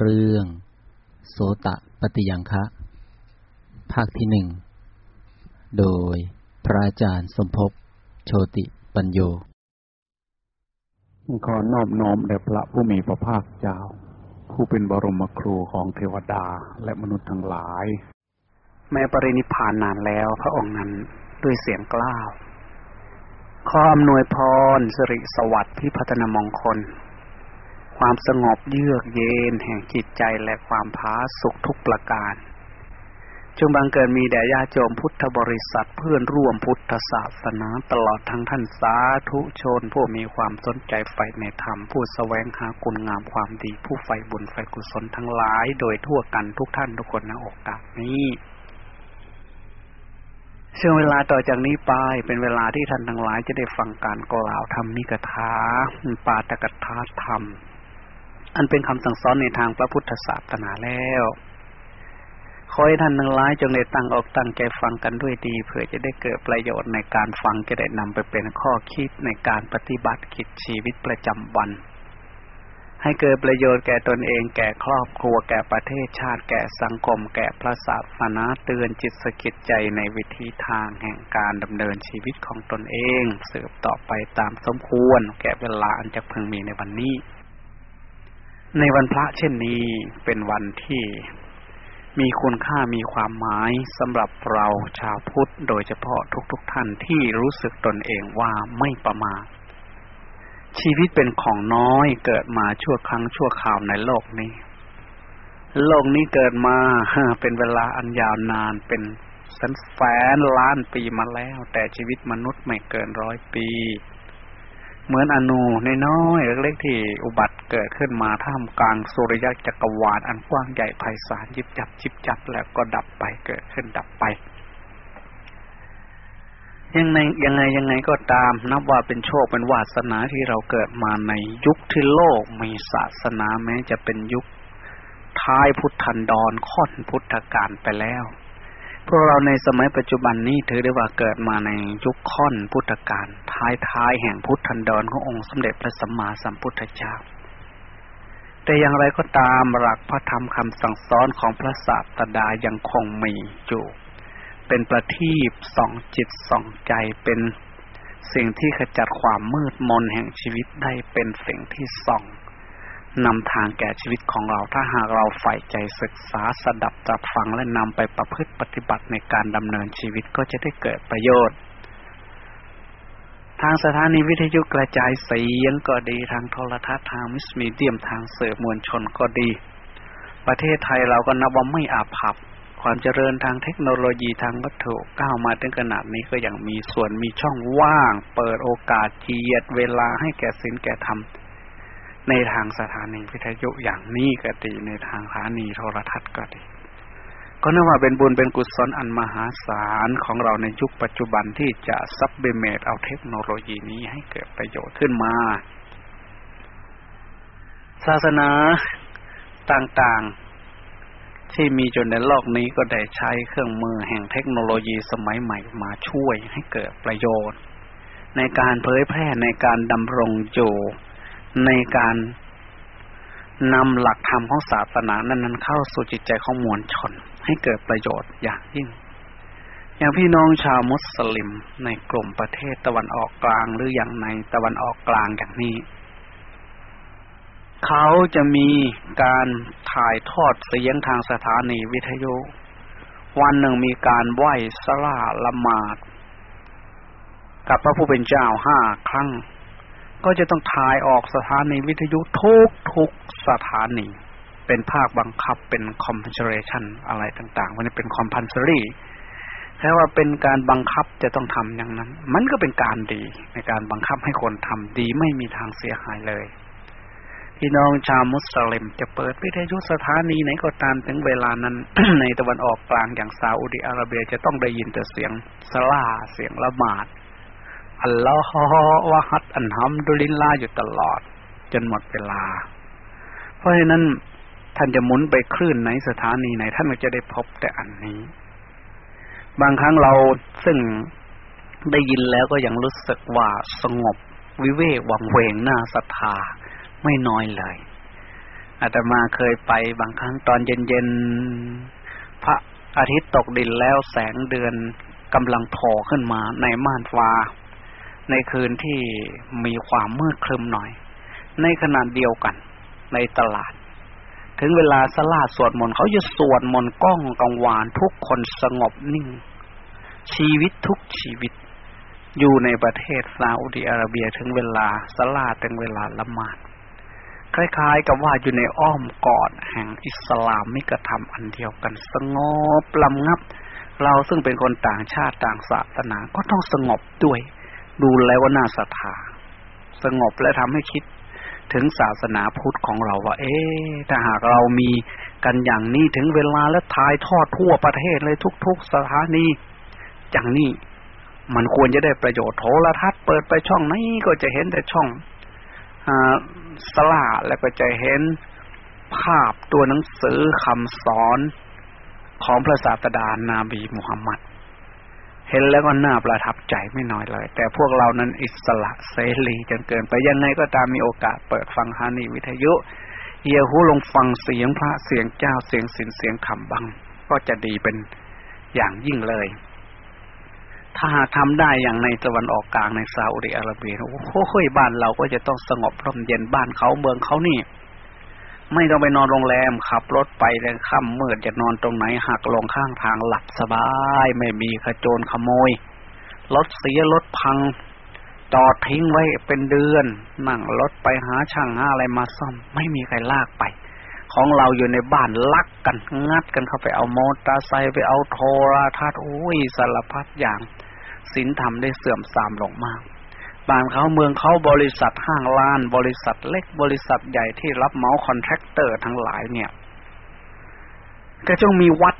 เรื่องโสตะปฏิยังคะ ภาคที่หนึ่ง โดยพระอาจารย์สมภพโชติปัญโย ขอนอบน้อมแด่พระผู้มีพระภาคเจ้า ผู้เป็นบรมครูของเทวดาและมนุษย์ทั้งหลาย แม้ปรินิพานนานแล้วพระองค์นั้นด้วยเสียงกล้าวขออำนวยพรสิริสวัสดิ์ที่พัฒนามงคล ความสงบเยือกเย็นแห่งจิตใจและความพาสุขทุกประการ จงบังเกิดมีแด่ญาติโยมพุทธบริษัทเพื่อนร่วมพุทธศาสนาตลอดทั้งท่านสาธุชน ผู้มีความสนใจใฝ่ในธรรม ผู้แสวงหาคุณงามความดี ผู้ใฝ่บุญใฝ่กุศลทั้งหลาย โดยทั่วกันทุกท่านทุกคนในโอกาสนี้ช่วงเวลาต่อจากนี้ไปเป็นเวลาที่ท่านทั้งหลายจะได้ฟังการกล่าวธรรมนิกถาปาตกถาธรรม อันเป็นคำสั่งสอนในทางพระพุทธศาสนาแล้วขอให้ท่านทั้งหลายจงได้ตั้งออกตั้งใจฟังกันด้วยดีเพื่อจะได้เกิดประโยชน์ในการฟังจะได้นำไปเป็นข้อคิดในการปฏิบัติกิจชีวิตประจำวัน ให้เกิดประโยชน์แก่ตนเองแก่ครอบครัวแก่ประเทศชาติแก่สังคม แก่พระศาสนาเตือนจิตสกิดใจในวิธีทางแห่งการดำเนินชีวิตของตนเอง สืบต่อไปตามสมควร แก่เวลาอันจะพึงมีในวันนี้ ในวันพระเช่นนี้เป็นวันที่มีคุณค่ามีความหมายสำหรับเราชาวพุทธโดยเฉพาะทุกๆทท่านที่รู้สึกตนเองว่าไม่ประมาทชีวิตเป็นของน้อยเกิดมาชั่วครั้งชั่วคราวในโลกนี้ โลกนี้เกิดมาเป็นเวลาอันยาวนานเป็นสันแสนล้านปีมาแล้ว แต่ชีวิตมนุษย์ไม่เกินร้อยปี เหมือนอนูนน้อยๆเล็กๆที่อุบัติเกิดขึ้นมาท่ามกลางสุริยะจักรวาลอันกว้างใหญ่ไพศาลยิบจับจิบจับแล้วก็ดับไปเกิดขึ้นดับไป ยังไงยังไงยังไงก็ตามนับว่าเป็นโชคเป็นวาสนาที่เราเกิดมาในยุคที่โลกมีศาสนาแม้จะเป็นยุคท้ายพุทธันดรค่อนพุทธกาลไปแล้ว พวกเราในสมัยปัจจุบันนี้ถือได้ว่าเกิดมาในยุคค่อนพุทธกาลท้ายท้ายแห่งพุทธันดรขององค์สมเด็จพระสัมมาสัมพุทธเจ้า แต่อย่างไรก็ตามหลักพระธรรมคำสั่งสอนของพระศาสดายังคงมีอยู่เป็นประทีปส่องจิตส่องใจเป็นสิ่งที่ขจัดความมืดมนแห่งชีวิตได้เป็นสิ่งที่ส่อง นำทางแก่ชีวิตของเรา ถ้าหากเราใฝ่ใจศึกษาสดับจับฟังและนำไปประพฤติปฏิบัติในการดำเนินชีวิตก็จะได้เกิดประโยชน์ ทางสถานีวิทยุกระจายเสียงก็ดีทางโทรทัศน์ทางมิสมีเดียมทางสื่อมวลชนก็ดี ประเทศไทยเราก็นับว่าไม่อาภัพความเจริญทางเทคโนโลยีทางวัตถุก้าวมาถึงขนาดนี้ก็ยังมีส่วนมีช่องว่าง เปิดโอกาสเจียดเวลาให้แก่ศิลแก่ธรรม ในทางสถานีวิทยุอย่างนี้ก็ดีในทางสถานีโทรทัศน์ก็ดี ก็นับว่าเป็นบุญเป็นกุศลอันมหาศาลของเราในยุคปัจจุบันที่จะซับเบเมตเอาเทคโนโลยีนี้ให้เกิดประโยชน์ขึ้นมา ศาสนาต่างๆ ที่มีจนในโลกนี้ก็ได้ใช้เครื่องมือแห่งเทคโนโลยีสมัยใหม่มาช่วยให้เกิดประโยชน์ ในการเผยแพร่ในการดำรงอยู่ ในการนำหลักธรรมของศาสนานั้นๆเข้าสู่จิตใจของมวลชน ให้เกิดประโยชน์อย่างยิ่ง อย่างพี่น้องชาวมุสลิมในกลุ่มประเทศตะวันออกกลางหรืออย่างในตะวันออกกลางอย่างนี้ เขาจะมีการถ่ายทอดเสียงทางสถานีวิทยุ วันหนึ่งมีการไหว้สลาละหมาด กับพระผู้เป็นเจ้าห้าครั้ง ก็จะต้องถ่ายออกสถานีวิทยุทุกทุกสถานี เป็นภาคบังคับเป็น compensation อะไรต่างๆวันนี้เป็น compulsory แค่ว่าเป็นการบังคับจะต้องทำอย่างนั้น มันก็เป็นการดีในการบังคับให้คนทำดีไม่มีทางเสียหายเลยพี่น้องชาวมุสลิมจะเปิดวิทยุสถานีไหนก็ตามถึงเวลานั้น ในตะวันออกกลางอย่างซาอุดิอาระเบียจะต้องได้ยินแต่เสียงสลาเสียงละหมาด อัลลอฮฺวะฮัดอันฮัมดุลิลลาอยู่ตลอด จนหมดเวลา เพราะฉะนั้นท่านจะหมุนไปคลื่นไหนสถานีไหนท่านก็จะได้พบแต่อันนี้ บางครั้งเราซึ่งได้ยินแล้วก็ยังรู้สึกว่าสงบ วิเวกวังเวงน้าศรัทธาไม่น้อยเลยอาตมาเคยไปบางครั้งตอนเย็นๆพระอาทิตย์ตกดินแล้วแสงเดือนกำลังโผล่ขึ้นมาในม่านฟ้า ในคืนที่มีความมืดครึมหน่อย ในขณะเดียวกัน ในตลาด ถึงเวลาสลาดสวดมนต์เขาจะสวดมนต์ก้องกังวานทุกคนสงบนิ่ง ชีวิตทุกชีวิต อยู่ในประเทศซาอุดิอาระเบียถึงเวลาสลาดถึงเวลาละหมาดคล้ายๆ กับว่าอยู่ในอ้อมกอดแห่งอิสลามมิกธรรมอันเดียวกัน สงบลำงับ เราซึ่งเป็นคนต่างชาติต่างศาสนาก็ต้องสงบด้วย ดูแล้วว่าน่าศรัทธาสงบและทำให้คิดถึงศาสนาพุทธของเราว่า เอ๊ถ้าหากเรามีกันอย่างนี้ถึงเวลาและทายทอดทั่วประเทศเลยทุก ๆ สถานีอย่างนี้มันควรจะได้ประโยชน์โทรทัศน์เปิดไปช่องไหนก็จะเห็นแต่ช่องอสลาแล้วก็จะเห็นภาพตัวหนังสือคำสอนของพระศาสดานาบีมุฮัมมัด เห็นแล้วก็น่าประทับใจไม่น้อยเลย แต่พวกเรานั้นอิสระเสรีจนเกินไปยังไงก็ตามมีโอกาสเปิดฟังฮานีวิทยุเอียหูลงฟังเสียงพระเสียงเจ้าเสียงสินเสียงคำบัง ก็จะดีเป็นอย่างยิ่งเลย ถ้าทำได้อย่างในตะวันออกกลางในซาอุดิอาระเบียโอ้โหบ้านเราก็จะต้องสงบร่มเย็นบ้านเขาเมืองเขานี่ ไม่ต้องไปนอนโรงแรมขับรถไปเลยค่ำมืดจะนอนตรงไหนหักลงข้างทางหลับสบาย ไม่มีขโจรขโมยรถเสียรถพัง จอดทิ้งไว้เป็นเดือน นั่งรถไปหาช่างหาอะไรมาซ่อม ไม่มีใครลากไป ของเราอยู่ในบ้านลักกันงัดกันเข้าไปเอามอเตอร์ไซค์ไปเอาโทรทัศน์โอ้ยสารพัดอย่างศีลธรรมได้เสื่อมทรามลงมาก บ้านเขาเมืองเขาบริษัทห้างร้าน บริษัทเล็กบริษัทใหญ่ที่รับเหมา contractor ทั้งหลายเนี่ย ก็ต้องมีวัด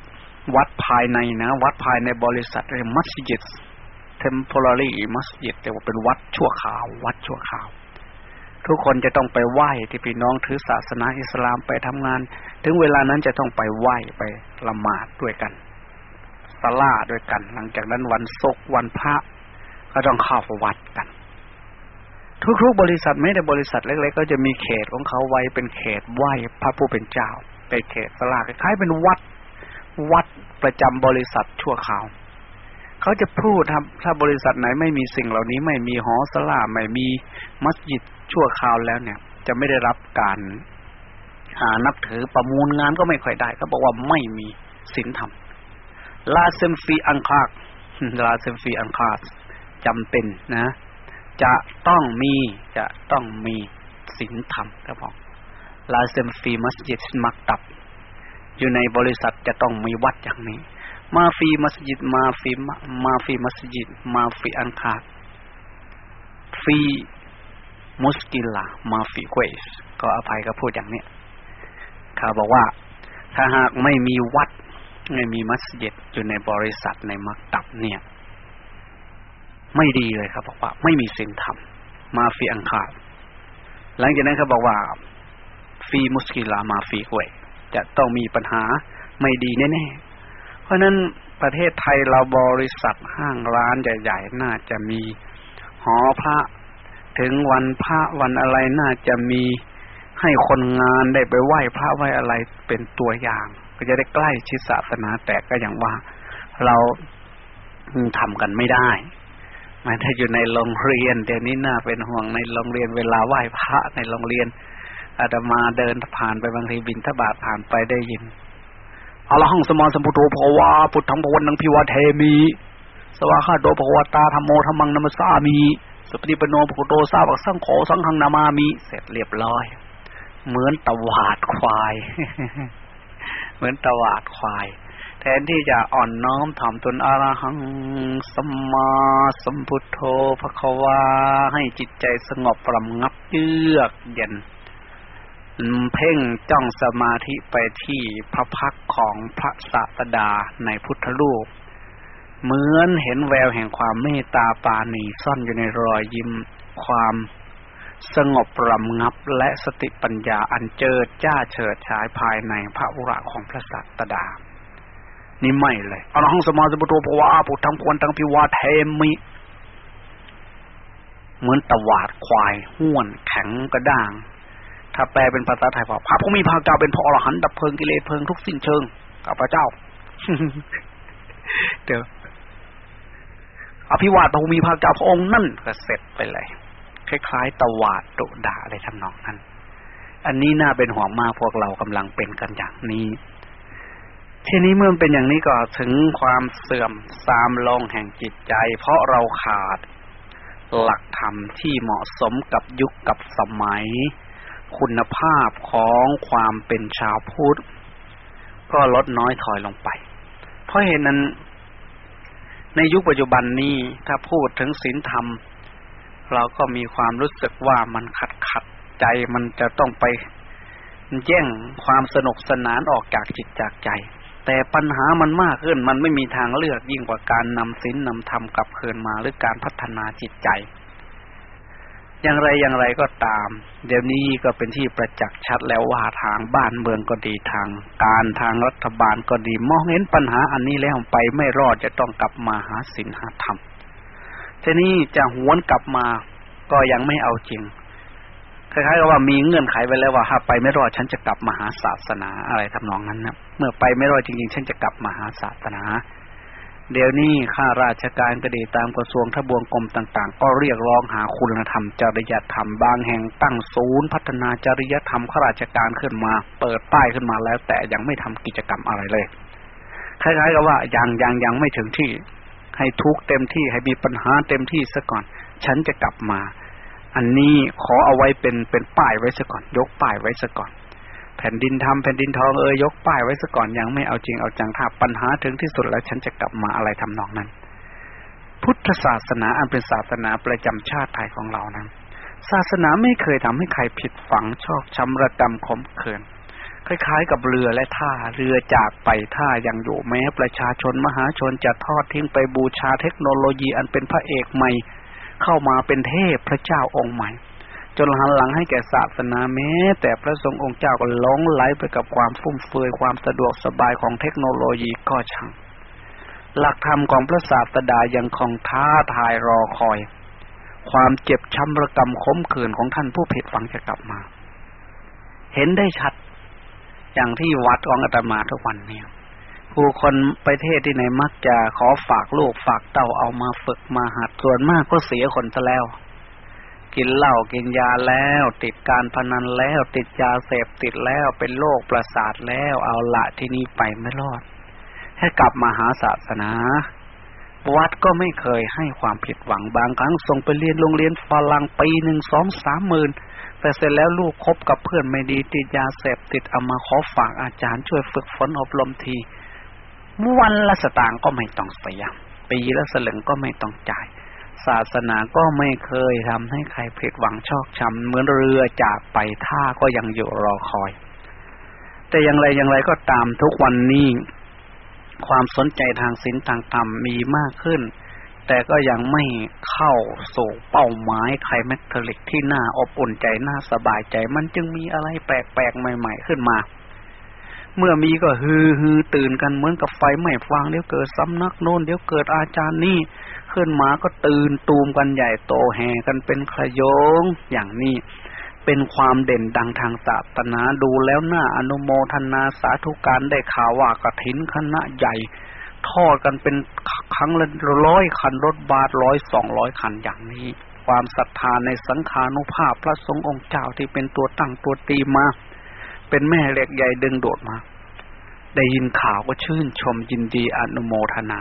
วัดภายในนะ วัดภายในบริษัทเรียกมัสยิด temporary มัสยิดแต่ว่าเป็นวัดชั่วคราว วัดชั่วคราว ทุกคนจะต้องไปไหว้ที่พี่น้องถือศาสนาอิสลามไปทำงาน ถึงเวลานั้นจะต้องไปไหว้ไปละหมาดด้วยกันสลาด้วยกัน หลังจากนั้นวันศุกร์วันพระก็ต้องเข้าวัดกัน ทุกๆ บริษัทไม่ได้บริษัทเล็กๆ ก็จะมีเขตของเขาไว้เป็นเขตไหว้พระผู้เป็นเจ้าเป็นเขตสลากคล้ายเป็นวัดวัดประจำบริษัทชั่วคราวเขาจะพูดถ้าถ้าบริษัทไหนไม่มีสิ่งเหล่านี้ไม่มีหอสลาไม่มีมัสยิดชั่วคราวแล้วเนี่ย จะไม่ได้รับการหานับถือประมูลงานก็ไม่ค่อยได้เขาบอกว่าไม่มีศีลธรรมลาเซมฟีอังคาลาเซมฟีอังคาจำเป็นนะ จะต้องมีจะต้องมีศีลธรรมครับผมลาเซมฟีมัสยิดมักตับ อยู่ในบริษัทจะต้องมีวัดอย่างนี้ มาฟีมัสยิดมาฟีมาฟีมัสยิดมาฟีอังคาฟีมุสกิลามาฟีเกสก็อภัยก็พูดอย่างนี้เขาบอกว่า ถ้าหากไม่มีวัด ไม่มีมัสยิดอยู่ในบริษัทในมักตับเนี่ย ไม่ดีเลยครับบอกว่าไม่มีศีลธรรมมาฟีอังคารหลังจากนั้นเขาบอกว่า ฟีมุสกิลามาฟีกวยจะต้องมีปัญหาไม่ดีแน่ๆเพราะนั้นประเทศไทยเราบริษัทห้างร้านใหญ่ๆน่าจะมีหอพระถึงวันพระวันอะไรน่าจะมีให้คนงานได้ไปไหว้พระไหว้อะไรเป็นตัวอย่าง ก็จะได้ใกล้ชิดศาสนาแต่ก็อย่างว่าเราทำกันไม่ได้ มันถ้าอยู่ในโรงเรียนเดี๋ยวนี้น่าเป็นห่วงในโรงเรียนเวลาไหว้พระในโรงเรียนอาตมาเดินผ่านไปบางทีบินทบาทผ่านไปได้ยินอรหังสมาสมุทโธภวาพุทธังภวันนังพิวาเทมีสวาคาโดภวตาธรรมโมธรรมังนามสามีสุปฏิปโนภุโตสาบักสังโฆสังฆังนามามีเสร็จเรียบร้อย เหมือนตวาดควาย เหมือนตวาดควาย แทนที่จะอ่อนน้อมถ่อมตนอรหังสัมมาสัมพุทโธพระควา ให้จิตใจสงบปรำงับเยือกเย็นเพ่งจ้องสมาธิไปที่พระพักของพระศาสดาในพุทธรูปเหมือนเห็นแววแห่งความเมตตาปาณีซ่อนอยู่ในรอยยิ้มความสงบรำงับและสติปัญญาอันเจิดจ้าเฉิดฉายภายในพระอุระของพระสัตดา นี่ไม่เลยอรหังสมาสมุทโธภวะอาปุทั้งควรทั้งพิวาเทมิ เหมือนตวาดควายห้วนแข็งกระด้าง ถ้าแปลเป็นภาษาไทยว่าพระผู้มีพระเจ้าเป็นพระอรหันต์ดับเพลิงกิเลสเพลิงทุกสิ้นเชิงกับพระเจ้าเดี๋ยวอภิวาทพระผู้มีพระเจ้าพระองค์นั่นก็เสร็จไปเลย คล้ายๆตวาดดุด่าอะไรทำนองนั้น อันนี้น่าเป็นห่วงมากพวกเรากำลังเป็นกันอย่างนี้ ทีนี้เมื่อเป็นอย่างนี้ก็ถึงความเสื่อมสามลงแห่งจิตใจ เพราะเราขาด หลักธรรมที่เหมาะสมกับยุคกับสมัย คุณภาพของความเป็นชาวพุทธก็ลดน้อยถอยลงไป เพราะเหตุนั้น ในยุคปัจจุบันนี้ถ้าพูดถึงศีลธรรม เราก็มีความรู้สึกว่ามันขัดขัดใจมันจะต้องไปแย่งความสนุกสนานออกจากจิตจากใจ แต่ปัญหามันมากขึ้นมันไม่มีทางเลือกยิ่งกว่าการนำศีลนำธรรมกลับคืนมาหรือการพัฒนาจิตใจ อย่างไรอย่างไรก็ตาม เดี๋ยวนี้ก็เป็นที่ประจักษ์ชัดแล้วว่าทางบ้านเมืองก็ดีทาง การทางรัฐบาลก็ดีมองเห็นปัญหาอันนี้แล้วไปไม่รอดจะต้องกลับมาหาศีลหาธรรมทีนี้จะหวนกลับมาก็ยังไม่เอาจริงคล้ายๆกับว่ามีเงื่อนไขไว้แล้วว่าถ้าไปไม่รอดฉันจะกลับมาหาศาสนาอะไรทำนองนั้นนะ มื่อไปไม่รอดจริงๆ ฉันจะกลับมาหาศาสนา เดี๋ยวนี้ข้าราชการก็ดีตามกระทรวงทบวงกรมต่าง ๆ ก็เรียกร้องหาคุณธรรมจริยธรรมบางแห่งตั้งศูนย์พัฒนาจริยธรรมข้าราชการขึ้นมา เปิดป้ายขึ้นมาแล้ว แต่ยังไม่ทำกิจกรรมอะไรเลยคล้ายๆกับว่ายังยังยังไม่ถึงที่ ให้ทุกเต็มที่ให้มีปัญหาเต็มที่ซะก่อน ฉันจะกลับมา อันนี้ขอเอาไว้เป็นเป็นป้ายไว้ซะก่อน ยกป้ายไว้ซะก่อน ผ่นดินทำแผ่นดินทองเออยยกป้ายไว้ซะก่อนยังไม่เอาจริงเอาจังถ้าปัญหาถึงที่สุดแล้วฉันจะกลับมาอะไรทำนองนั้น พุทธศาสนาอันเป็นศาสนาประจำชาติไทยของเรานั้นศาสนาไม่เคยทำให้ใครผิดฝังชอกช้ำระกำขมเขื่นคล้ายๆ กับเรือและท่าเรือจากไปท่ายังอยู่แม้ประชาชนมหาชนจะทอดทิ้งไปบูชาเทคโนโลยีอันเป็นพระเอกใหม่ เข้ามาเป็นเทพพระเจ้าองค์ใหม่ จนหันหลังให้แก่ศาสนาแม้ แต่พระสงฆ์องค์เจ้าก็หลงไหลไปกับความฟุ่มเฟือยความสะดวกสบายของเทคโนโลยีก็ช่างหลักธรรมของพระศาสดายังคงท้าทายรอคอย ความเจ็บช้ำระกำขมขื่นของท่านผู้ผิดฝังจะกลับมา เห็นได้ชัด อย่างที่วัดของอาตมาทุกวันเนี่ยผู้คนไปเทศที่ไหนมักจะขอฝากลูกฝากเต้าเอามาฝึกมาหัดส่วนมากก็เสียคนซะแล้ว กินเหล้ากินยาแล้ว ติดการพนันแล้ว ติดยาเสพติดแล้วเป็นโรคประสาทแล้วเอาละที่นี่ไปไม่รอด ให้กลับมาหาศาสนา วัดก็ไม่เคยให้ความผิดหวังบางครั้งส่งไปเรียนโรงเรียนฝรั่งปีหนึ่งสองสามหมื่นแต่เสร็จแล้วลูกคบกับเพื่อนไม่ดีติดยาเสพติดเอามาขอฝากอาจารย์ช่วยฝึกฝนอบรมทีวันละสตางค์ก็ไม่ต้องเสียปีละสลึงก็ไม่ต้องจ่าย ศาสนาก็ไม่เคยทำให้ใครผิดหวังชอกช้ำเหมือนเรือจากไปท่าก็ยังอยู่รอคอย แต่อย่างไรอย่างไรก็ตามทุกวันนี้ ความสนใจทางศีลทางธรรมมีมากขึ้น แต่ก็ยังไม่เข้าสู่เป้าหมายใครแมทริกที่น่าอบอุ่นใจน่าสบายใจ มันจึงมีอะไรแปลกๆใหม่ ๆ ขึ้นมาเมื่อมีก็ฮือฮือตื่นกันเหมือนกับไฟไหม้ฟางเดี๋ยวเกิดสำนักโน้นเดี๋ยวเกิดอาจารย์นี่ ขึ้นมาก็ตื่นตูมกันใหญ่โตแห่กันเป็นขยงอย่างนี้เป็นความเด่นดังทางศาสนาดูแล้วหน้าอนุโมทนาสาธุการได้ข่าวว่ากระถินคณะใหญ่ ทอดกันเป็นครั้งละร้อยคันรถบาทร้อยสองร้อยคันอย่างนี้ ความศรัทธาในสังขานุภาพพระสงฆ์องค์เจ้าที่เป็นตัวตั้งตัวตีมา เป็นแม่เหล็กใหญ่ดึงโดดมา ได้ยินข่าวก็ชื่นชมยินดีอนุโมทนา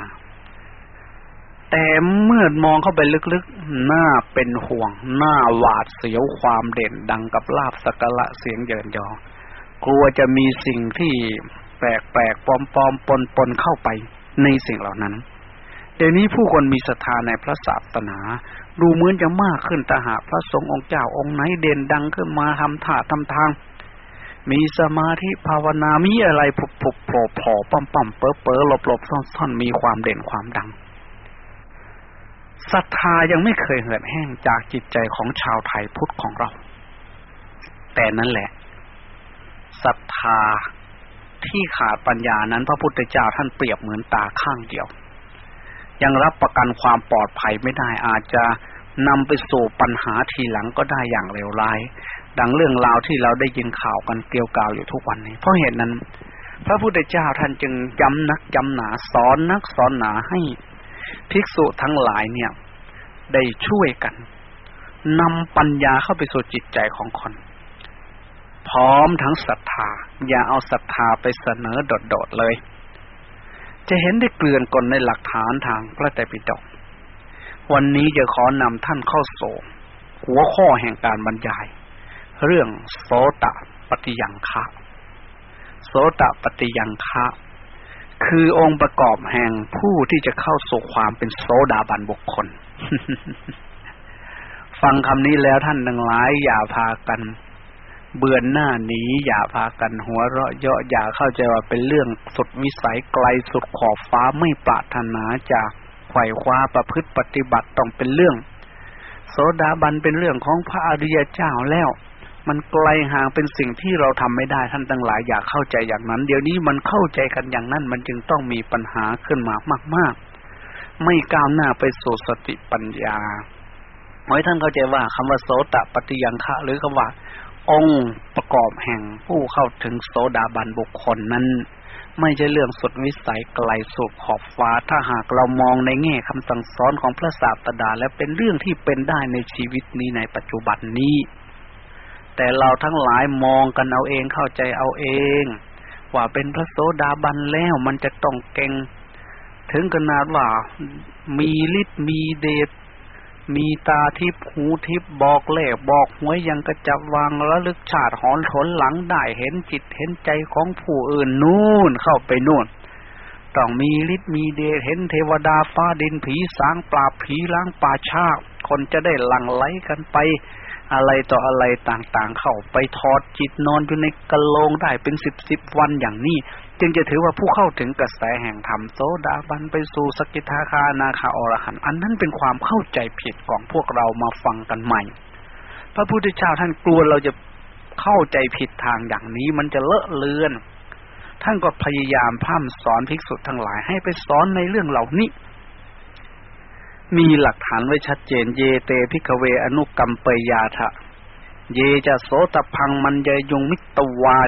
แต่เมื่อมองเข้าไปลึกๆ หน้าเป็นห่วง หน้าหวาดเสียวความเด่นดังกับลาบสักละเสียงเยินยอกลัวจะมีสิ่งที่แปลกๆปลอมๆปนๆเข้าไปในสิ่งเหล่านั้น เดี๋ยวนี้ผู้คนมีศรัทธาในพระศาสนา ดูเหมือนจะมากขึ้นต่หาพระสงฆ์องค์เจ้าองค์ไหนเด่นดังขึ้นมาทำท่าทำทาง มีสมาธิภาวนามีอะไรผุบผุบโผล่ผล่ปั๊มปั๊มเป๋อเป๋อหลบหลบซ่อนซ่อนมีความเด่นความดัง ศรัทธายังไม่เคยเหือดแห้งจากจิตใจของชาวไทยพุทธของเรา แต่นั่นแหละศรัทธาที่ขาดปัญญานั้นพระพุทธเจ้าท่านเปรียบเหมือนตาข้างเดียว ยังรับประกันความปลอดภัยไม่ได้อาจจะนำไปสู่ปัญหาทีหลังก็ได้อย่างเลวร้าย ดังเรื่องราวที่เราได้ยินข่าวกันเกลียวกล่าวอยู่ทุกวันนี้ เพราะเหตุนั้น พระพุทธเจ้าท่านจึงย้ำนักย้ำหนาสอนนักสอนหนาให้ ภิกษุทั้งหลายเนี่ย ได้ช่วยกันนำปัญญาเข้าไปสู่จิตใจของคน พร้อมทั้งศรัทธา อย่าเอาศรัทธาไปเสนอโดดๆเลย จะเห็นได้เกลื่อนกลในหลักฐานทางพระไตรปิฎกวันนี้จะขอนำท่านเข้าสู่หัวข้อแห่งการบรรยาย เรื่องโสตปฏิยังคะ โสตปฏิยังคะ คือองค์ประกอบแห่งผู้ที่จะเข้าสู่ความเป็นโสดาบันบุคคล ฟังคำนี้แล้วท่านทั้งหลาย อย่าพากัน เบือนหน้าหนีอย่าพากันหัวเราะเยาะอย่าเข้าใจว่าเป็นเรื่องสุดวิสัยไกลสุดขอบฟ้าไม่ปรารถนาจากไขว่คว้าประพฤติปฏิบัติต้องเป็นเรื่อง โสดาบันเป็นเรื่องของพระอริยเจ้าแล้ว มันไกลห่างเป็นสิ่งที่เราทำไม่ได้ท่านทั้งหลายอยากเข้าใจอย่างนั้น เดี๋ยวนี้มันเข้าใจกันอย่างนั้น มันจึงต้องมีปัญหาขึ้นมามาก ๆ ไม่ก้าวหน้าไปสู่สติปัญญาขอให้ท่านเข้าใจว่าคำว่าโสตปฏิยังคะ หรือคำว่า องค์ประกอบแห่งผู้เข้าถึงโสดาบันบุคคลนั้น ไม่ใช่เรื่องสุดวิสัยไกลสุดขอบฟ้าถ้าหากเรามองในแง่คำสั่งสอนของพระศาสดาและเป็นเรื่องที่เป็นได้ในชีวิตนี้ในปัจจุบันนี้ แต่เราทั้งหลายมองกันเอาเองเข้าใจเอาเอง ว่าเป็นพระโสดาบันแล้วมันจะต้องเก่ง ถึงขนาดว่ามีฤทธิ์มีเดชมีตาทิพหูทิพบอกเลขบอกหวยยังกระจับวางระลึกชาติหอนทนหลังได้เห็นจิตเห็นใจของผู้อื่นนู่นเข้าไปนู่นต้องมีฤทธิ์มีเดชเห็นเทวดาฟ้าดินผีสางปราบผีล้างป่าชาคนจะได้หลั่งไหลกันไป อะไรต่ออะไรต่างๆ เข้าไปทอดจิตนอนอยู่ในกะโลงได้เป็นสิบสิบวันอย่างนี้ จึงจะถือว่าผู้เข้าถึงกระแสแห่งธรรมโซดาบันไปสู่สกิทาคานาคาอรหันอันนั้นเป็นความเข้าใจผิดของพวกเรามาฟังกันใหม่ พระพุทธเจ้าท่านกลัวเราจะเข้าใจผิดทางอย่างนี้มันจะเลอะเลือน ท่านก็พยายามพร่ำสอนภิกษุทั้งหลายให้ไปสอนในเรื่องเหล่านี้ มีหลักฐานไว้ชัดเจน เยเต ภิกขเวอนุกัมเปยยาถะ เยจะโสตัพพังมัญเญยยุงมิตตา วา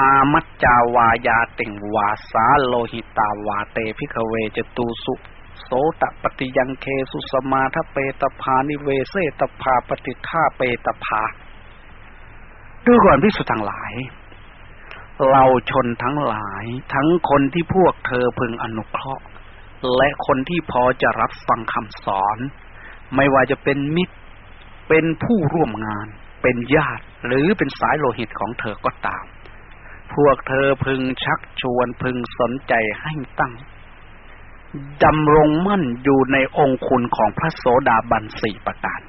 อมัจจาวา ญาตี วาสาโลหิตาวาเต ภิกขเวจตูสุโสตาปัตติยังเคสุสมาทเปตัพพานิเวเสตัพพา ปติฏฐาเปตัพพาดูก่อนภิกษุทั้งหลาย เหล่าชนทั้งหลาย ทั้งคนที่พวกเธอพึงอนุเคราะห์ และคนที่พอจะรับฟังคำสอน ไม่ว่าจะเป็นมิตร เป็นผู้ร่วมงาน เป็นญาติ หรือเป็นสายโลหิตของเธอก็ตาม พวกเธอพึงชักชวนพึงสนใจให้ตั้งดำรงมั่นอยู่ในองคุณของพระโสดาบันสี่ประการ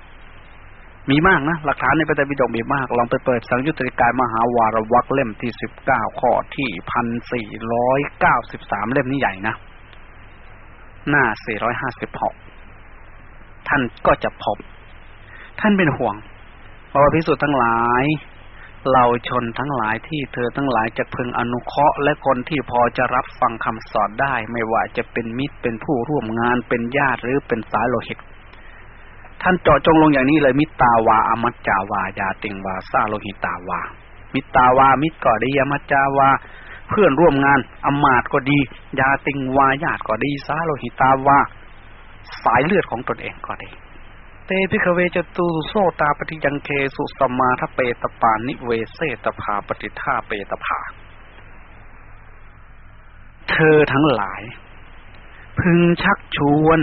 มีมากนะ หลักฐานในพระไตรปิฎกมีมาก ลองไปเปิดสังยุตติกายมหาวารวักเล่มที่สิบเก้าข้อที่พันสี่ร้อยเก้าสิบสามเล่มนี้ใหญ่นะ หน้าสี่ร้อยห้าสิบหกท่านก็จะพบ ท่านเป็นห่วงเพราะว่าพิสุทธ์ทั้งหลายเราชนทั้งหลายที่เธอทั้งหลายจะพึงอนุเคราะห์ และคนที่พอจะรับฟังคำสอนได้ ไม่ว่าจะเป็นมิตรเป็นผู้ร่วมงานเป็นญาติหรือเป็นสายโลหิต ท่านเจาะจงลงอย่างนี้เลยมิตาวาอมัจจาวายาติงวาซาโลหิตาวา มิตาวา มิตรก็ดีอมัจจาวา เพื่อนร่วมงานอมาตก็ดี ยาติงวาญาติก็ดีซาโลหิตาวาสายเลือดของตนเองก็ดี เตพิคเวจตูโซตาปฏิยังเคสุสมาทเปตปานิเวเสตภาปฏิธาเปตภาเธอทั้งหลาย พึงชักชวน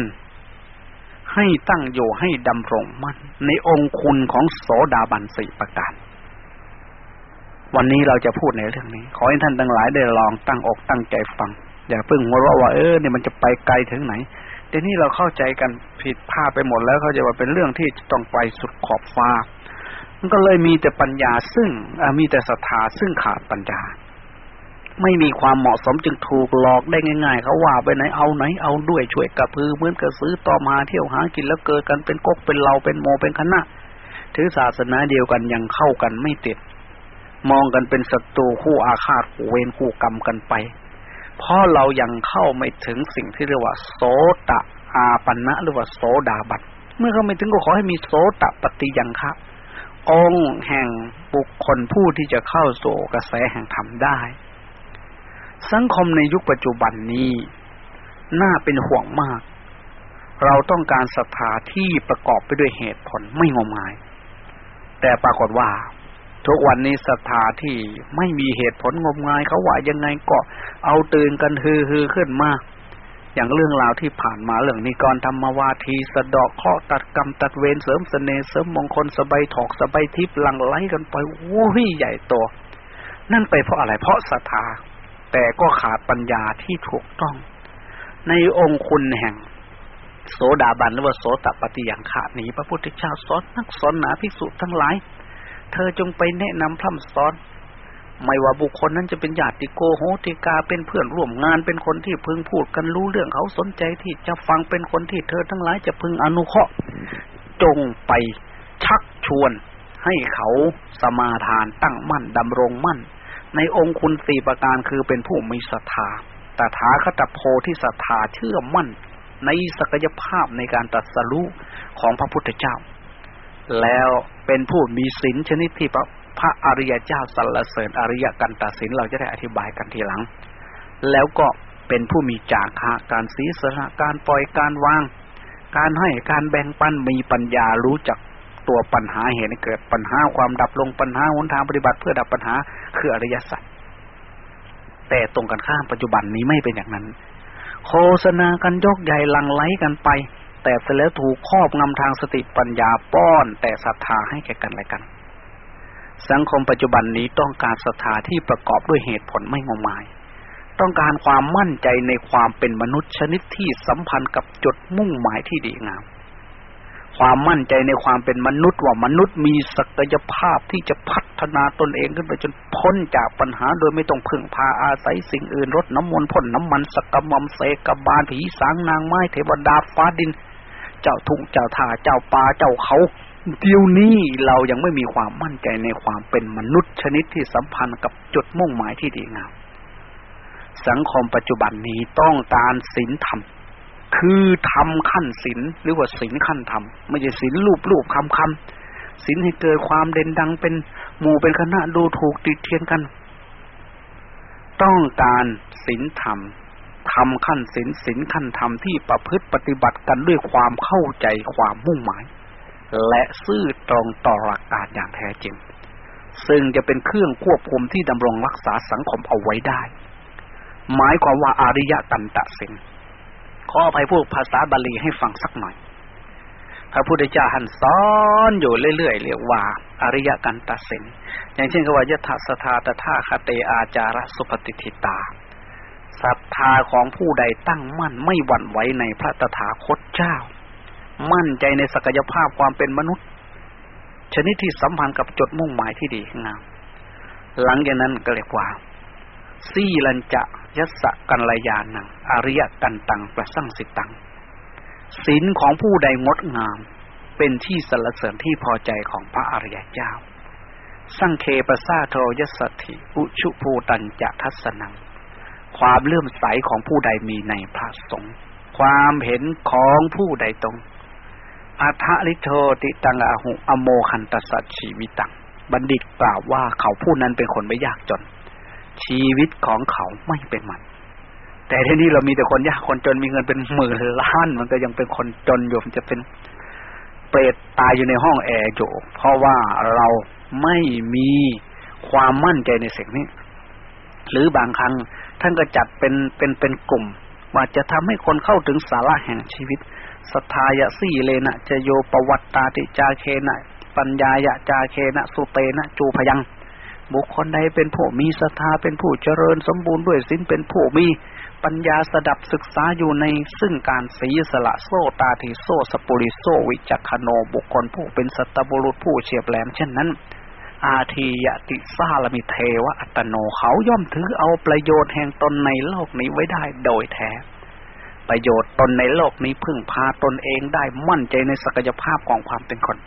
ให้ตั้งอยู่ให้ดำรงมั่นในองคุณของโสดาบันสี่ประการ วันนี้เราจะพูดในเรื่องนี้ ขอให้ท่านทั้งหลายได้ลองตั้งอกตั้งใจฟัง อย่าเพิ่งหัวเราะว่าเออเนี่ยมันจะไปไกลถึงไหนเดี๋ยวนี้เราเข้าใจกันผิดพลาดไปหมดแล้วเขาจะว่าเป็นเรื่องที่ต้องไปสุดขอบฟ้า มันก็เลยมีแต่ปัญญาซึ่งมีแต่ศรัทธาซึ่งขาดปัญญา ไม่มีความเหมาะสมจึงถูกหลอกได้ง่ายๆเขาว่าไปไหนเอาไหนเอาด้วยช่วยกระพือเหมือนกระซื้อต่อมาเที่ยวหากินแล้วเกิดกันเป็นก๊กเป็นเราเป็นโมเป็นคณะถือศาสนาเดียวกันยังเข้ากันไม่ติด มองกันเป็นศัตรูคู่อาฆาตคู่เวรคู่กรรมกันไป เพราะเรายังเข้าไม่ถึงสิ่งที่เรียกว่า โสตะอาปันะหรือว่าโสดาบัตเมื่อเขาไม่ถึงก็ขอให้มีโสตะปฏิยังคะองค์แห่งบุคคลผู้ที่จะเข้าสู่กระแสแห่งธรรมได้ สังคมในยุคปัจจุบันนี้น่าเป็นห่วงมาก เราต้องการศรัทธาที่ประกอบไปด้วยเหตุผลไม่งมงาย แต่ปรากฏว่า ทุกวันนี้ศรัทธาที่ไม่มีเหตุผลงมงายเขาว่ายังไงก็เอาตื่นกันฮือฮือขึ้นมาอย่างเรื่องราวที่ผ่านมาเรื่องนิกรธรรมวาทีสะดอกเคาะตัดกรรมตัดเวรเสริมสเสน่ห์เสริมมงคลสบายถอกสบายทิพย์หลังไหลกันไปวุ้ยใหญ่โตนั่นไปเพราะอะไรเพราะศรัทธาแต่ก็ขาดปัญญาที่ถูกต้อง ในองค์คุณแห่ง โสดาบันหรือว่าโสตปฏิยังขานี้ พระพุทธเจ้าสอนนักสอนหนาภิกษุทั้งหลาย เธอจงไปแนะนำพร่ำสอน ไม่ว่าบุคคลนั้นจะเป็นญาติโกโหติกาเป็นเพื่อนร่วมงานเป็นคนที่พึงพูดกันรู้เรื่องเขาสนใจที่จะฟังเป็นคนที่เธอทั้งหลายจะพึงอนุเคราะห์จงไปชักชวน ให้เขาสมาทานตั้งมั่นดำรงมั่น ในองค์คุณสี่ประการคือเป็นผู้มีศรัทธาตถาคตโพธิศรัทธาเชื่อมั่นในศักยภาพในการตรัสรู้ของพระพุทธเจ้า แล้วเป็นผู้มีศีลชนิดที่พระอริยเจ้าสรรเสริญอริยกันตสินเราจะได้อธิบายกันทีหลัง แล้วก็เป็นผู้มีจาคะการศีสละการปล่อยการวาง การให้การแบ่งปันมีปัญญารู้จักตัวปัญหาเหตุเกิดปัญหาความดับลงปัญหาหนทางปฏิบัติเพื่อดับปัญหาคืออริยสัจแต่ตรงกันข้ามปัจจุบันนี้ไม่เป็นอย่างนั้น โฆษณากันยกใหญ่ลังไลกันไป แต่เสร็จแล้วถูกครอบงำทางสติปัญญาป้อนแต่ศรัทธาให้แก่กันและกัน สังคมปัจจุบันนี้ต้องการศรัทธาที่ประกอบด้วยเหตุผลไม่งมงาย ต้องการความมั่นใจในความเป็นมนุษย์ชนิดที่สัมพันธ์กับจุดมุ่งหมายที่ดีงาม ความมั่นใจในความเป็นมนุษย์ว่ามนุษย์มีศักยภาพที่จะพัฒนาตนเองขึ้นไปจนพ้นจากปัญหาโดยไม่ต้องพึ่งพาอาศัยสิ่งอื่นรถน้ำมนต์พ่นน้ำมันสกมมเสกบาลผีสางนางไม้เทวดาฟ้าดิน เจ้าทุ่งเจ้าท่าเจ้าป่าเจ้าเขาเดี๋ยวนี้เรายังไม่มีความมั่นใจในความเป็นมนุษย์ชนิดที่สัมพันธ์กับจุดมุ่งหมายที่ดีงามสังคมปัจจุบันนี้ต้องการศีลธรรม คือธรรมขั้นศีลหรือว่าศีลขั้นธรรม ไม่ใช่ศีลรูปรูปคำคำศีลให้เกิดความเด่นดังเป็นหมู่เป็นคณะดูถูกติดเทียนกัน ต้องการศีลธรรม ทำขั้นศีลศีลขั้นธรรมที่ประพฤติปฏิบัติกันด้วยความเข้าใจความมุ่งหมาย และซื่อตรงต่อหลักการอย่างแท้จริง ซึ่งจะเป็นเครื่องควบคุมที่ดำรงรักษาสังคมเอาไว้ได้ หมายความว่าอาริยตันตะสินขออภัยพูดภาษาบาลีให้ฟังสักหน่อย พระพุทธเจ้าหันสอนอยู่เรื่อยๆ เรียกว่า อริยกันตสิน อย่างเช่นคำว่ายถสธาตถาคเตอาจารสุปฏิทิตา ศรัทธาของผู้ใดตั้งมั่นไม่หวั่นไหวในพระตถาคตเจ้า มั่นใจในศักยภาพความเป็นมนุษย์ ชนิดที่สัมพันธ์กับจุดมุ่งหมายที่ดีงามหลังจากนั้นก็เรียกว่าสีลันจะยัสกันลยานังอริยกันตังประสั่งสิตังศีลของผู้ใดงดงาม เป็นที่สรรเสริญที่พอใจของพระอริยเจ้า สังเคปซาโทยสถิอุชุภูตันจะทัศนัง ความเลื่อมใสของผู้ใดมีในพระสงฆ์ความเห็นของผู้ใดตรงอัทลิโทติตังอาหุอโมคันตสัตชีวิตังบัณฑิตกล่าวว่าเขาผู้นั้นเป็นคนไม่ยากจน ชีวิตของเขาไม่เป็นมัน แต่ที่นี้เรามีแต่คนยากคนจนมีเงินเป็นหมื่นล้าน มันก็ยังเป็นคนจนอยู่มันจะเป็นเปรตตายอยู่ในห้องแอร์อยู่เพราะว่าเราไม่มีความมั่นใจในสิ่งนี้ หรือบางครั้ง ท่านก็จัดเป็นเป็นเป็นกลุ่ม ว่าจะทำให้คนเข้าถึงสาระแห่งชีวิตสทายะสี่เลนะจะโยปวัตตาติจาเคนะปัญญายะจาเคนะสุเตนะจูพยัง บุคคลใดเป็นผู้มีศรัทธาเป็นผู้เจริญสมบูรณ์ด้วยสิ้นเป็นผู้มีปัญญาสดับศึกษาอยู่ในซึ่งการสีสละโซตาทิโซสปุริโซวิจักขโนบุคคลผู้เป็นสัตบุรุษผู้เฉียบแหลมเช่นนั้น อาทียติสาลมิเทวะอัตโนเขาย่อมถือเอาประโยชน์แห่งตนในโลกนี้ไว้ได้โดยแท้ ประโยชน์ตนในโลกนี้พึ่งพาตนเองได้มั่นใจในศักยภาพของความเป็นคน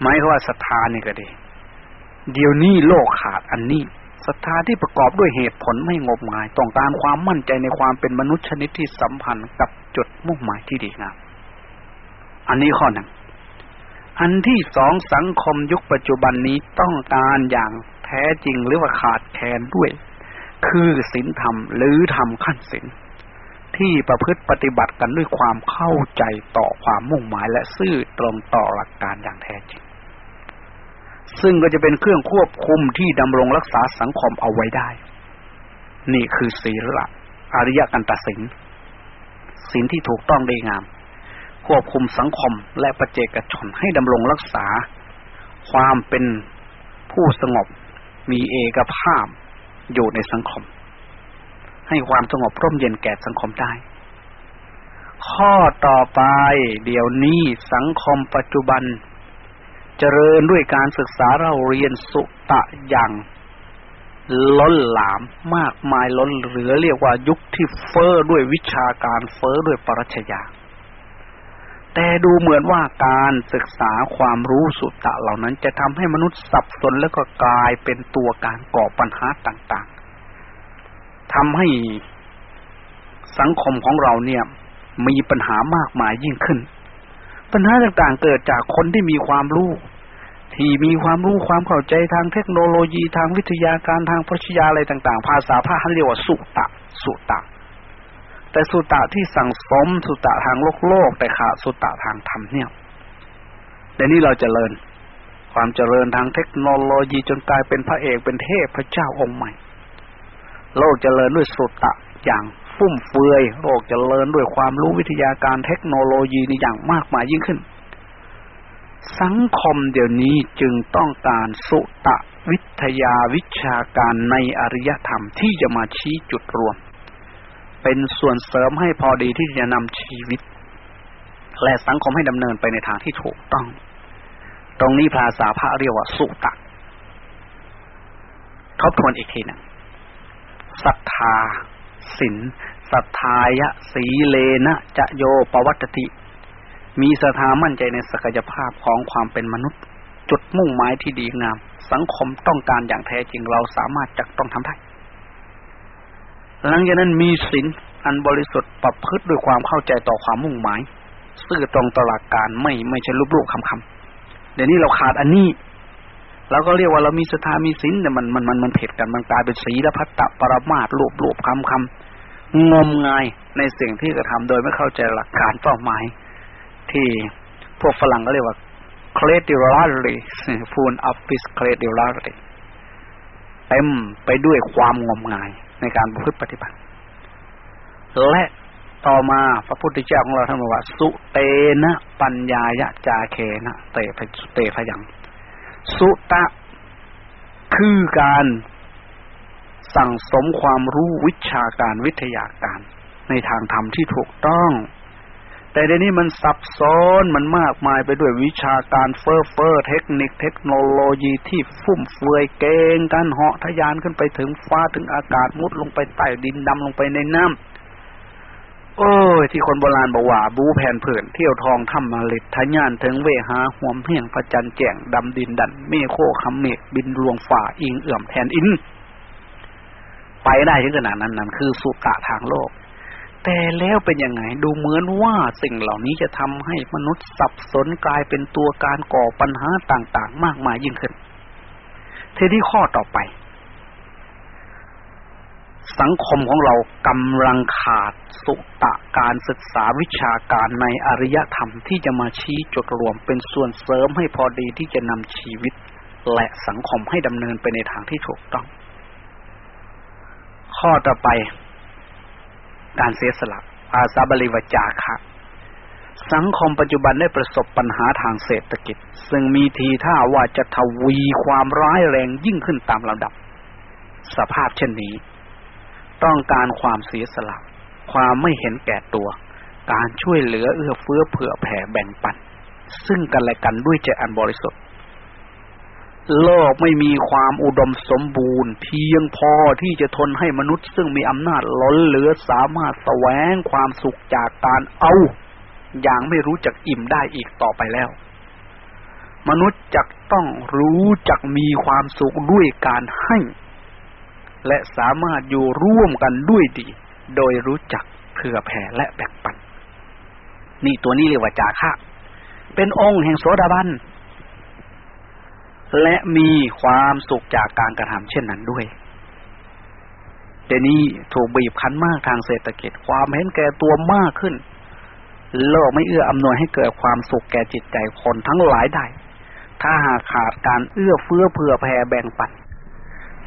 หมายว่าศรัทธานี่ก็ดี เดี๋ยวนี้โลกขาดอันนี้ศรัทธาที่ประกอบด้วยเหตุผลไม่งมงาย ต้องการความมั่นใจในความเป็นมนุษย์ชนิดที่สัมพันธ์กับจุดมุ่งหมายที่ดีงามอันนี้ข้อหนึ่ง อันที่สองสังคมยุคปัจจุบันนี้ต้องการอย่างแท้จริงหรือว่าขาดแคลนด้วย คือศีลธรรมหรือธรรมขั้นศีลที่ประพฤติปฏิบัติกันด้วยความเข้าใจต่อความมุ่งหมายและซื่อตรงต่อหลักการอย่างแท้จริง ซึ่งก็จะเป็นเครื่องควบคุมที่ดำรงรักษาสังคมเอาไว้ได้ นี่คือศีลละอริยกันตสินศีลที่ถูกต้องดีงาม ควบคุมสังคมและประเจกชนให้ดำรงรักษา ความเป็นผู้สงบมีเอกภาพอยู่ในสังคม ให้ความสงบร่มเย็นแก่สังคมได้ ข้อต่อไปเดี๋ยวนี้สังคมปัจจุบัน เจริญด้วยการศึกษาเราเรียนสุตะอย่างล้นหลามมากมายล้นเหลือเรียกว่ายุคที่เฟอ้อด้วยวิชาการเฟอ้อด้วยปรัชญา แต่ดูเหมือนว่าการศึกษาความรู้สุตะเหล่านั้นจะทำให้มนุษย์สับสนแล้วก็กลายเป็นตัวการก่อปัญหาต่างๆทำให้สังคมของเราเนี่ย มีปัญหามากมายยิ่งขึ้น ปัญหาต่างๆเกิดจากคนที่มีความรู้ที่มีความรู้ความเข้าใจทางเทคโนโลยีทางวิทยาการทางปรัชญาอะไรต่าง ๆ ภาษาพระท่านเรียกว่าสุตะ สุตะ แต่สุตะที่สั่งสมสุตะทางโลกโลก แต่ขาดสุตะทางธรรมเนี่ยแต่นี้เราจเจริญ ความเจริญทางเทคโนโลยีจนกลายเป็นพระเอกเป็นเทพพระเจ้าองค์ใหม่ โลกจเจริญด้วยสุตตะอย่างฟุ่มเฟือย โลกจเจริญด้วยความรู้วิทยาการเทคโนโลยีในอย่างมากมายยิ่งขึ้น สังคมเดี๋ยวนี้จึงต้องการสุตะวิทยาวิชาการในอริยธรรมที่จะมาชี้จุดรวม เป็นส่วนเสริมให้พอดีที่จะนำชีวิต และสังคมให้ดำเนินไปในทางที่ถูกต้อง ตรงนี้ภาษาพระเรียกว่าสุตะทบทวนอีกทีหนึ่งศรัทธาสินศรัทธายะสีเลนะจะโยปวัตติ มีศรัทธามั่นใจในศักยภาพของความเป็นมนุษย์ จุดมุ่งหมายที่ดีงาม สังคมต้องการอย่างแท้จริงเราสามารถจะต้องทำได้ หลังจากนั้นมีศีลอันบริสุทธิ์ประพฤติด้วยความเข้าใจต่อความมุ่งหมาย ซื่อตรงตลาดการไม่ไม่ใช่ลุบลุกคำคำเดี๋ยวนี้เราขาดอันนี้เราก็เรียกว่าเรามีศรัทธามีศีลแต่มันมันมันมันเผ็ดกันมันกลายเป็นศีลพัตตปรมาตรวบรวบคำคำงมงายในสิ่งที่กระทำโดยไม่เข้าใจหลักการเป้าหมาย ที่พวกฝรั่งก็เรียกว่า credibility full of this credibility เต็มไปด้วยความงมงาย ในการประพฤติปฏิบัติ และต่อมาพระพุทธเจ้าของเราท่านบอกว่า สุเตนะปัญญายะจาเคนะเตพเตพยังสุตะคือการสั่งสมความรู้วิชาการวิทยาการ ในทางธรรมที่ถูกต้อง แต่ในนี้มันซับซ้อนมันมากมายไปด้วยวิชาการเฟอ้อเฟอ้อเทคนิคเทคโนโลยีที่ฟุ่มเฟือยเก่งกันเหาะทะยานขึ้นไปถึงฟ้าถึงอากาศมุดลงไปใต้ดินดำลงไปในน้ำโอ้ยที่คนโบราณบอกว่า บูแผ่นเผื่นเที่ยวทองทำมาลิดทะยานถึงเวหาห่วมเพียงพระจันแจ่งดำดินดันเมฆโคคำเมฆบินรวงฝ่าอิงเอื่อมแทนอินไปได้ถึงขนาดนั้นนั่นคือสุตะทางโลก แต่แล้วเป็นยังไง ดูเหมือนว่าสิ่งเหล่านี้จะทำให้มนุษย์สับสนกลายเป็นตัวการก่อปัญหาต่างๆ มากมายยิ่งขึ้น ทีนี้ข้อต่อไป สังคมของเรากำลังขาดสุตะการศึกษาวิชาการในอริยธรรมที่จะมาชี้จุดรวมเป็นส่วนเสริมให้พอดีที่จะนำชีวิต และสังคมให้ดำเนินไปในทางที่ถูกต้อง ข้อต่อไป การเสียสละภาษาบาลีวจาคะสังคมปัจจุบันได้ประสบปัญหาทางเศรษฐกิจ ซึ่งมีทีท่าว่าจะทวีความร้ายแรงยิ่งขึ้นตามลำดับ สภาพเช่นนี้ ต้องการความเสียสละ ความไม่เห็นแก่ตัว การช่วยเหลือเอื้อเฟื้อเผื่อแผ่แบ่งปัน ซึ่งกันและกันด้วยใจอันบริสุทธิ์ โลกไม่มีความอุดมสมบูรณ์ เพียงพอที่จะทนให้มนุษย์ ซึ่งมีอำนาจล้นเหลือสามารถแสวงความสุขจากการเอา อย่างไม่รู้จักอิ่มได้อีกต่อไปแล้ว มนุษย์จะต้องรู้จักมีความสุขด้วยการให้ และสามารถอยู่ร่วมกันด้วยดี โดยรู้จักเผื่อแผ่และแบ่งปัน นี่ตัวนี้เรียกว่าจาคะเป็นองค์แห่งโสดาบัน และมีความสุขจากการกระทำเช่นนั้นด้วยแต่นี้ถูกบีบคั้นมากทางเศรษฐกิจความเห็นแก่ตัวมากขึ้น โลกไม่เอื้ออำนวยให้เกิดความสุขแก่จิตใจคนทั้งหลายได้ ถ้าหากขาดการเอื้อเฟื้อเผื่อแผ่แบ่งปัน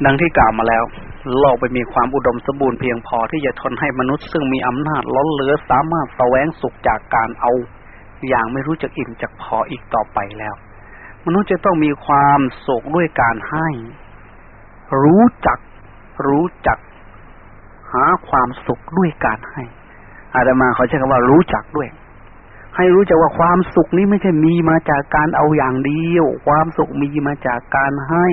ดังที่กล่าวมาแล้ว โลกไปมีความอุดมสมบูรณ์เพียงพอที่จะทนให้มนุษย์ซึ่งมีอำนาจล้นเหลือสามารถแสวงสุขจากการเอา อย่างไม่รู้จักอิ่มจักพออีกต่อไปแล้ว มนุษย์จะต้องมีความสุขด้วยการให้ รู้จัก รู้จัก หาความสุขด้วยการให้ อาตมาเขาใช้คำว่ารู้จักด้วย ให้รู้จักว่าความสุขนี้ไม่ใช่มีมาจากการเอาอย่างเดียว ความสุขมีมาจากการให้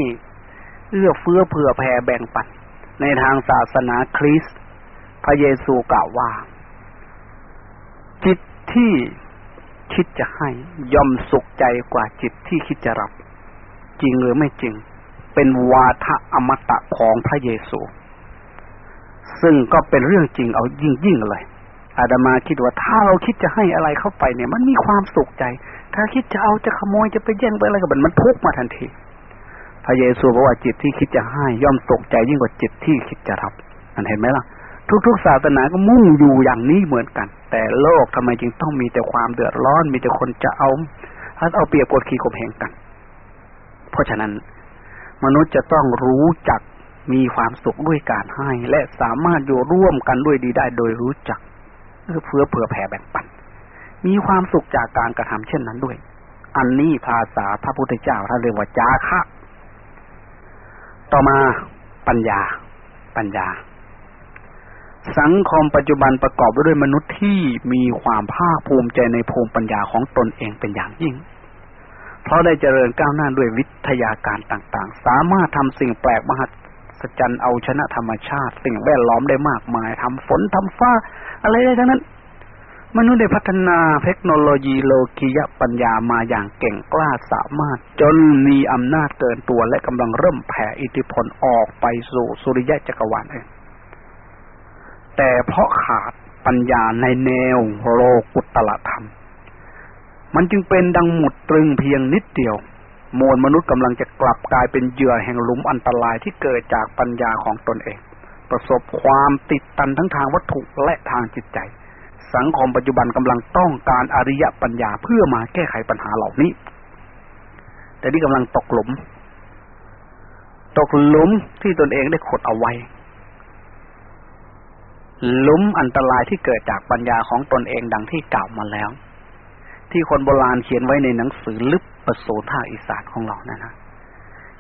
เอื้อเฟื้อเผื่อแผ่แบ่งปัน ในทางศาสนาคริสต์พระเยซูกล่าวว่า จิตที่ คิดจะให้ย่อมสุขใจกว่าจิตที่คิดจะรับ จริงหรือไม่จริง เป็นวาทะอมตะของพระเยซู ซึ่งก็เป็นเรื่องจริงเอายิ่งยิ่งเลยอาดามาคิดว่าถ้าเราคิดจะให้อะไรเข้าไปเนี่ย มันมีความสุขใจ ถ้าคิดจะเอาจะขโมยจะไปแย่งไปอะไรกับมันมันทุกข์มาทันทีพระเยซูบอกว่าจิตที่คิดจะให้ย่อมตกใจยิ่งกว่าจิตที่คิดจะรับนันเห็นไหมล่ะ ทุกๆศาสนาก็มุ่งอยู่อย่างนี้เหมือนกัน แต่โลกทำไมจึงต้องมีแต่ความเดือดร้อน มีแต่คนจะเอาเอาเปรียบกดขี่ข่มเหงกัน เพราะฉะนั้น มนุษย์จะต้องรู้จักมีความสุขด้วยการให้ และสามารถอยู่ร่วมกันด้วยดีได้โดยรู้จักเพื่อเผื่อแผ่แบ่งปัน มีความสุขจากการกระทำเช่นนั้นด้วย อันนี้ภาษาพระพุทธเจ้าท่านเรียกว่าจาคะ ต่อมาปัญญา ปัญญา สังคมปัจจุบันประกอบไปด้วยมนุษย์ที่มีความภาคภูมิใจในภูมิปัญญาของตนเองเป็นอย่างยิ่ง เพราะได้เจริญก้าวหน้าด้วยวิทยาการต่างๆ สามารถทำสิ่งแปลกมหัศจรรย์เอาชนะธรรมชาติ สิ่งแวดล้อมได้มากมายทำฝนทำฟ้า อะไรได้ทั้งนั้น มนุษย์ได้พัฒนาเทคโนโลยีโลกียปัญญามาอย่างเก่งกล้าสามารถ จนมีอำนาจเกินตัวและกำลังเริ่มแผ่อิทธิพลออกไปสู่สุริยะจักรวาลเอง แต่เพราะขาดปัญญาในแนวโลกุตตะธรรม มันจึงเป็นดังหมุดตรึงเพียงนิดเดียว มวลมนุษย์กำลังจะกลับกลายเป็นเหยื่อแห่งหลุมอันตรายที่เกิดจากปัญญาของตนเอง ประสบความติดตันทั้งทางวัตถุและทางจิตใจ สังคมปัจจุบันกำลังต้องการอริยปัญญาเพื่อมาแก้ไขปัญหาเหล่านี้ แต่ที่กำลังตกหลุม ตกหลุมที่ตนเองได้ขดเอาไว้ ลุ้มอันตรายที่เกิดจากปัญญาของตนเองดังที่กล่าวมาแล้ว ที่คนโบราณเขียนไว้ในหนังสือลึกประสูนภาคอีสานของเรานะนะ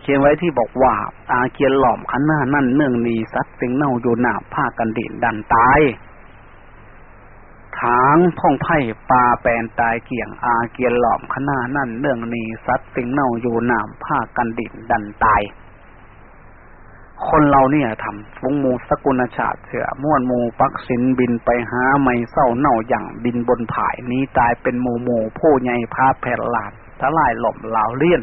เขียนไว้ที่บอกว่าอาเกียนหล่อมขันหน้านั่นเนื่องนีสัตว์สิงเน่าอยู่หนาผ้ากันดินดันตายทางพ่องไพ่ปลาแปนตายเกี่ยงอาเกียนหล่อมขน้านั่นเนื่องนีสัตว์สิงเน่าอยู่หนามผ้ากันดินดันตาย คนเราเนี่ยทำฟุ้งมูสกุลชาติเสือม้วนมูปักสินบินไปหาไม่เศร้าเน่าอย่างบินบนผายนี้ตายเป็นหมูหมูผู้ใหญ่พาแผ่ลานทลายหล่มลาวเลี่ยน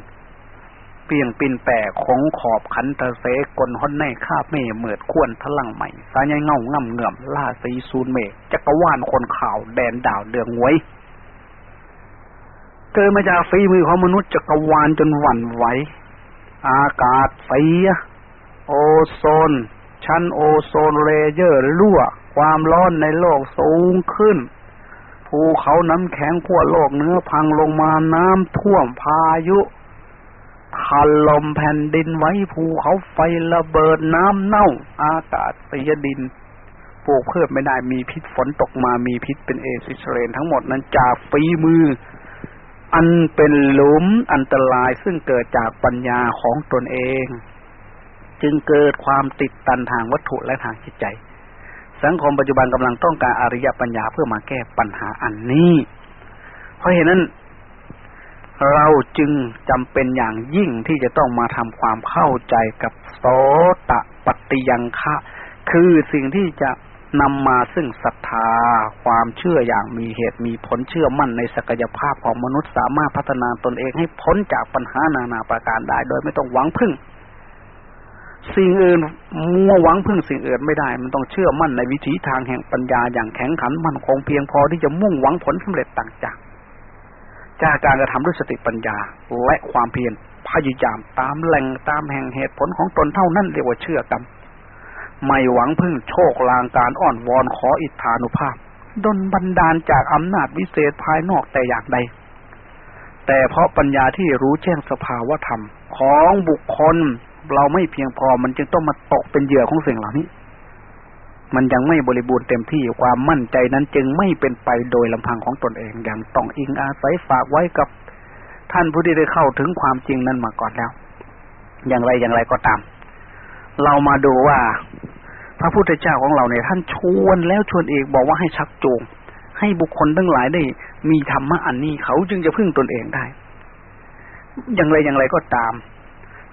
เปียงปินแปะของขอบขันตะเสกลฮอนในคาบเมเหมือดขวนทลังใหม่สายเงาง่ำเงื่อมล่าสีซูนเมฆจักรวาลคนข่าวแดนดาวเดืองไว้เกิดมาจากฝีมือของมนุษย์จักรวาลจนหวั่นไหวอากาศเสีย โอโซน ชั้นโอโซนเรเยอร์รั่ว ความร้อนในโลกสูงขึ้น ภูเขาน้ำแข็งขั้วโลกเนื้อพังลงมาน้ำท่วมพายุทันลมแผ่นดินไว้ภูเขาไฟระเบิดน้ำเน่า อากาศเสียดินปลูกเพิ่มไม่ได้มีพิษฝนตกมามีพิษเป็นเอซิสเรนทั้งหมดนั้นจากฝีมือ อันเป็นหลุมอันตรายซึ่งเกิดจากปัญญาของตนเอง จึงเกิดความติดตันทางวัตถุและทางจิตใจ สังคมปัจจุบันกำลังต้องการอริยปัญญาเพื่อมาแก้ปัญหาอันนี้ เพราะเหตุนั้น เราจึงจำเป็นอย่างยิ่งที่จะต้องมาทำความเข้าใจกับโสตปฏิยังคะคือสิ่งที่จะนำมาซึ่งศรัทธา ความเชื่ออย่างมีเหตุมีผลเชื่อมั่นในศักยภาพของมนุษย์สามารถพัฒนาตนเองให้พ้นจากปัญหานานาประการได้ โดยไม่ต้องหวังพึ่ง สิ่งอื่นมัวหวังพึ่งสิ่งอื่นไม่ได้ มันต้องเชื่อมั่นในวิถีทางแห่งปัญญาอย่างแข็งขันมั่นคงเพียงพอที่จะมุ่งหวังผลสำเร็จต่างๆจากการกระทำด้วยสติปัญญาและความเพียรพยายามตามแหล่งตามแห่งเหตุผลของตนเท่านั้นเรียกว่าเชื่อกรรมไม่หวังพึ่งโชคลางการอ้อนวอนขออิทธานุภาพดนบันดาลจากอำนาจวิเศษภายนอกแต่อย่างใด แต่เพราะปัญญาที่รู้แจ้งสภาวธรรม ของบุคคล เราไม่เพียงพอมันจึงต้องมาตกเป็นเหยื่อของสิ่งเหล่านี้ มันยังไม่บริบูรณ์เต็มที่ความมั่นใจนั้นจึงไม่เป็นไปโดยลำพังของตนเองอย่างต้องอิงอาศัยฝากไว้กับท่านผู้ที่ได้เข้าถึงความจริงนั้นมาก่อนแล้ว อย่างไรอย่างไรก็ตาม เรามาดูว่า พระพุทธเจ้าของเราเนี่ยท่านชวนแล้วชวนเอกบอกว่าให้ชักจูงให้บุคคลทั้งหลายได้ มีธรรมะอันนี้เขาจึงจะพึ่งตนเองได้ อย่างไรอย่างไรก็ตาม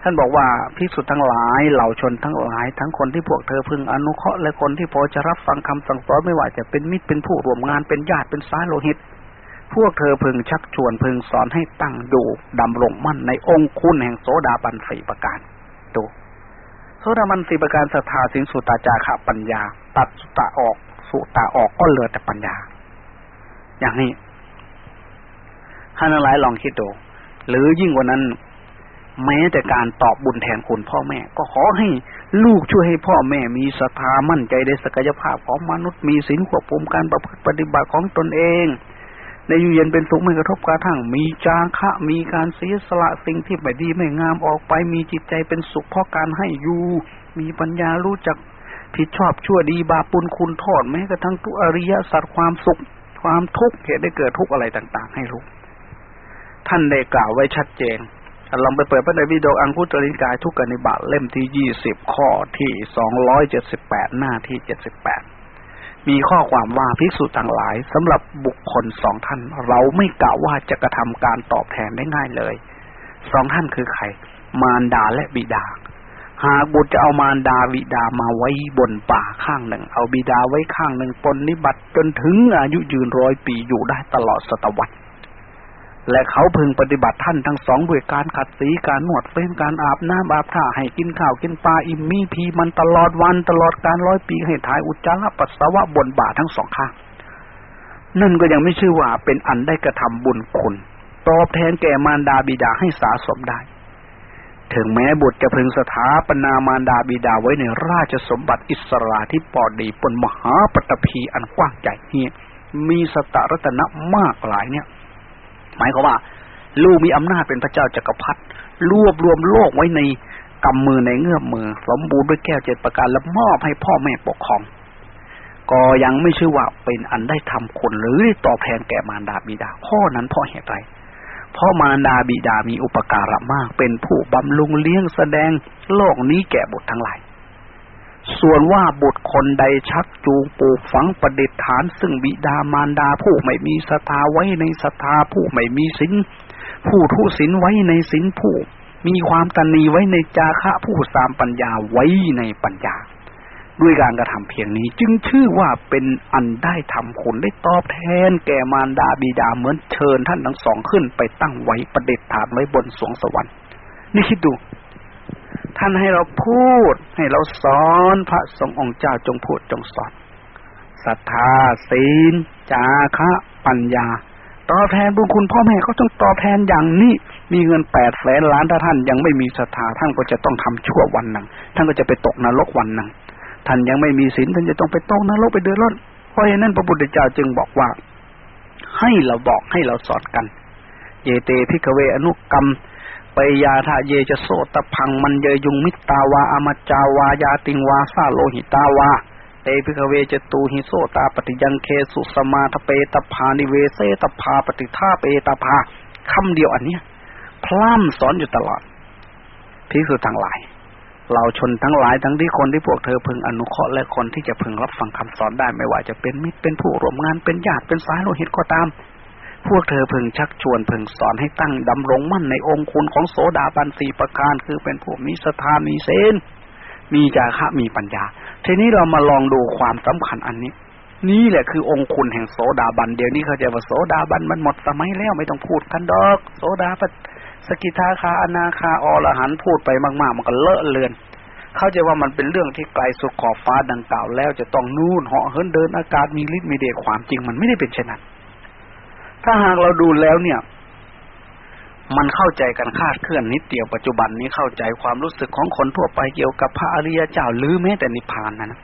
ท่านบอกว่าพิสุทธ์ทั้งหลายเหล่าชนทั้งหลาย ทั้งคนที่พวกเธอพึงอนุเคราะห์และคนที่พอจะรับฟังคำสั่งสอนไม่ว่าจะเป็นมิตรเป็นผู้ร่วมงานเป็นญาติเป็นสายโลหิต พวกเธอพึงชักชวนพึงสอนให้ตั้งอยู่ดำรงมั่นในองค์คุณแห่งโสดาบันสี่ประการดูโสดาบันสี่ประการศรัทธาสินสุตาจาระปัญญา ตัดสุตาออก สุตาออกก็เหลือแต่ปัญญา อย่างนี้ท่านหลายลองคิดดูหรือยิ่งกว่านั้น แม้แต่การตอบบุญแทนคุณพ่อแม่ ก็ขอให้ลูกช่วยให้พ่อแม่มีศรัทธามั่นใจในศักยภาพของมนุษย์มีศีลควบคุมการประพฤติปฏิบัติของตนเองในอยู่เย็นเป็นสุขไม่กระทบกระทั่งมีจาคะมีการเสียสละสิ่งที่ไม่ดีไม่งามออกไป มีจิตใจเป็นสุขเพราะการให้อยู่ มีปัญญารู้จักผิดชอบชั่วดีบาปุลคุณโทษแม้กระทั่งทุอริยสัจความสุข ความทุกข์เหตุได้เกิดทุกข์อะไรต่าง ๆ ให้รู้ ท่านได้กล่าวไว้ชัดเจน ลองไปเปิดพระไตรปิฎกอังคุตริกายทุกกนิบาตเล่มที่ยี่สิบข้อที่สองร้อยเจ็ดสิบแปดหน้าที่เจ็ดสิบแปดมีข้อความว่าภิกษุต่างหลายสำหรับบุคคลสองท่าน เราไม่กล่าวว่าจะกระทำการตอบแทนได้ง่ายเลยสองท่านคือใคร มารดาและบิดา หากบุตรจะเอามารดาบิดามาไว้บนป่าข้างหนึ่ง เอาบิดาไว้ข้างหนึ่งปนนิบัติจนถึงอายุยืนร้อยปีอยู่ได้ตลอดศตวรรษ และเขาพึงปฏิบัติท่านทั้งสองด้วยการขัดสีการนวดเฟ้นการอาบน้ำอาบท่าให้กินข้าวกินปลาอิ่มมีพีมันตลอดวันตลอดการร้อยปีให้ถ่ายอุจจาระปัสสาวะบนบ่าทั้งสองข้างนั่นก็ยังไม่ชื่อว่าเป็นอันได้กระทำบุญคุณตอบแทนแก่มารดาบิดาให้สาสมได้ ถึงแม้บุตรจะพึงสถาปนามารดาบิดาไว้ในราชสมบัติอิสราที่ปอดีบนมหาปฐพีอันกว้างใหญ่นี้มีสตรัตนะมากหลายเนี่ย หมายความว่าลูกมีอำนาจเป็นพระเจ้าจักรพรรดิรวบรวมโลกไว้ในกำมือในเงื้อมมือสมบูรณ์ด้วยแก้วเจ็ดประการและมอบให้พ่อแม่ปกครอง ก็ยังไม่ชื่อว่าเป็นอันได้ทำคนหรือได้ตอบแทนแก่มารดาบิดาพ่อนั้นพ่อเหตุไรเพราะมารดาบิดามีอุปการะมาก เป็นผู้บำรุงเลี้ยงแสดงโลกนี้แก่บุตรทั้งหลาย ส่วนว่าบุตรคนใดชักจูงปลูกฝังประดิษฐาน ซึ่งบิดามารดาผู้ไม่มีศรัทธาไว้ในศรัทธาผู้ไม่มีศีลผู้ทุศีลไว้ในศีลผู้ มีความตันนีไว้ในจาคะผู้สามปัญญาไว้ในปัญญา ด้วยการกระทำเพียงนี้ จึงชื่อว่าเป็นอันได้ทำผลได้ตอบแทน แก่มารดาบิดาเหมือนเชิญท่านทั้งสองขึ้นไปตั้งไว้ประดิษฐานไว้บนสวงสวรรค์ นี่คิดดู ท่านให้เราพูด ให้เราสอนพระสงฆ์องค์เจ้าจงพูดจงสอนศรัทธาศีล จาคะ ปัญญา ตอบแทนบุญคุณพ่อแม่เขาต้องตอบแทนอย่างนี้ มีเงินแปดแสนล้านถ้าท่านยังไม่มีศรัทธาท่านก็จะต้องทำชั่ววันหนึ่งท่านก็จะไปตกนรกวันหนึ่งท่านยังไม่มีศีลท่านจะต้องไปตกนรกไปเดือดร้อนเพราะฉะนั้นพระพุทธเจ้าจึงบอกว่า ให้เราบอกให้เราสอนกัน เยเต ภิกฺขเวอนุกมฺเปยฺยาถ เย จ โสตพฺพํ มญฺเญยฺยุํ มิตฺตาวาอมจฺจาวา ญาตี วา สาโลหิตาวาเต ภิกฺขเวจตูสุ โสตาปตฺติยงฺเคสุสมาทเปตพฺพานิเวเสตพฺพา ปติฏฺฐาเปตพฺพาคำเดียวอันเนี้ยพล่ำสอนอยู่ตลอดพิสุทั้งหลาย เราชนทั้งหลายทั้งที่คนที่พวกเธอพึงอนุเคราะห์และคนที่จะพึงรับฟังคำสอนได้ไม่ว่าจะเป็นมิตรเป็นผู้ร่วมงานเป็นญาติเป็นสายโลหิตก็ตาม พวกเธอพึงชักชวนพึงสอนให้ตั้งดำรงมั่นในองค์คุณของโสดาบันสี่ประการคือเป็นผู้มีศรัทธามีเซนมีจาคะมีปัญญา ทีนี้เรามาลองดูความสำคัญอันนี้ นี่แหละคือองค์คุณแห่งโสดาบันเดี๋ยวนี้เขาจะว่าโสดาบันมันหมดสมัยแล้วไม่ต้องพูดกันดอก โสดาบันสกิทาคาอนาคาอรหันพูดไปมากๆ มันก็เลอะเลือน เขาจะว่ามันเป็นเรื่องที่ไกลสุดขอบฟ้าดังกล่าวแล้วจะต้องนู่นเหาะเหินเดินอากาศมีฤทธิ์มีเดชความจริงมันไม่ได้เป็นเช่นนั้น ถ้าหากเราดูแล้วเนี่ย มันเข้าใจกันคาดเคลื่อนนิดเดียวปัจจุบันนี้เข้าใจความรู้สึกของคนทั่วไปเกี่ยวกับพระอริยเจ้าหรือแม้แต่นิพพานนะนะ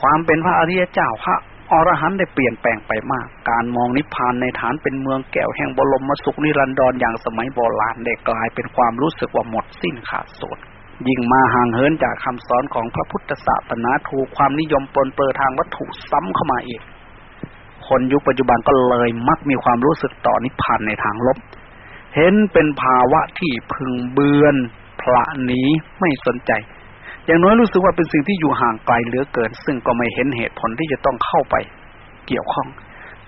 ความเป็นพระอริยเจ้าพระอรหันต์ได้เปลี่ยนแปลงไปมาก การมองนิพพานในฐานเป็นเมืองแก้วแห่งบรมสุขนิรันดรอย่างสมัยโบราณได้กลายเป็นความรู้สึกว่าหมดสิ้นขาดสูญยิ่งมาห่างเหินจากคำสอนของพระพุทธศาสนาถูกความนิยมปนเปื้อทางวัตถุซ้ำเข้ามาอีก คนยุคปัจจุบันก็เลยมักมีความรู้สึกต่อนิพพานในทางลบ เห็นเป็นภาวะที่พึงเบือนพระหนีไม่สนใจ อย่างน้อยรู้สึกว่าเป็นสิ่งที่อยู่ห่างไกลเหลือเกิน ซึ่งก็ไม่เห็นเหตุผลที่จะต้องเข้าไปเกี่ยวข้อง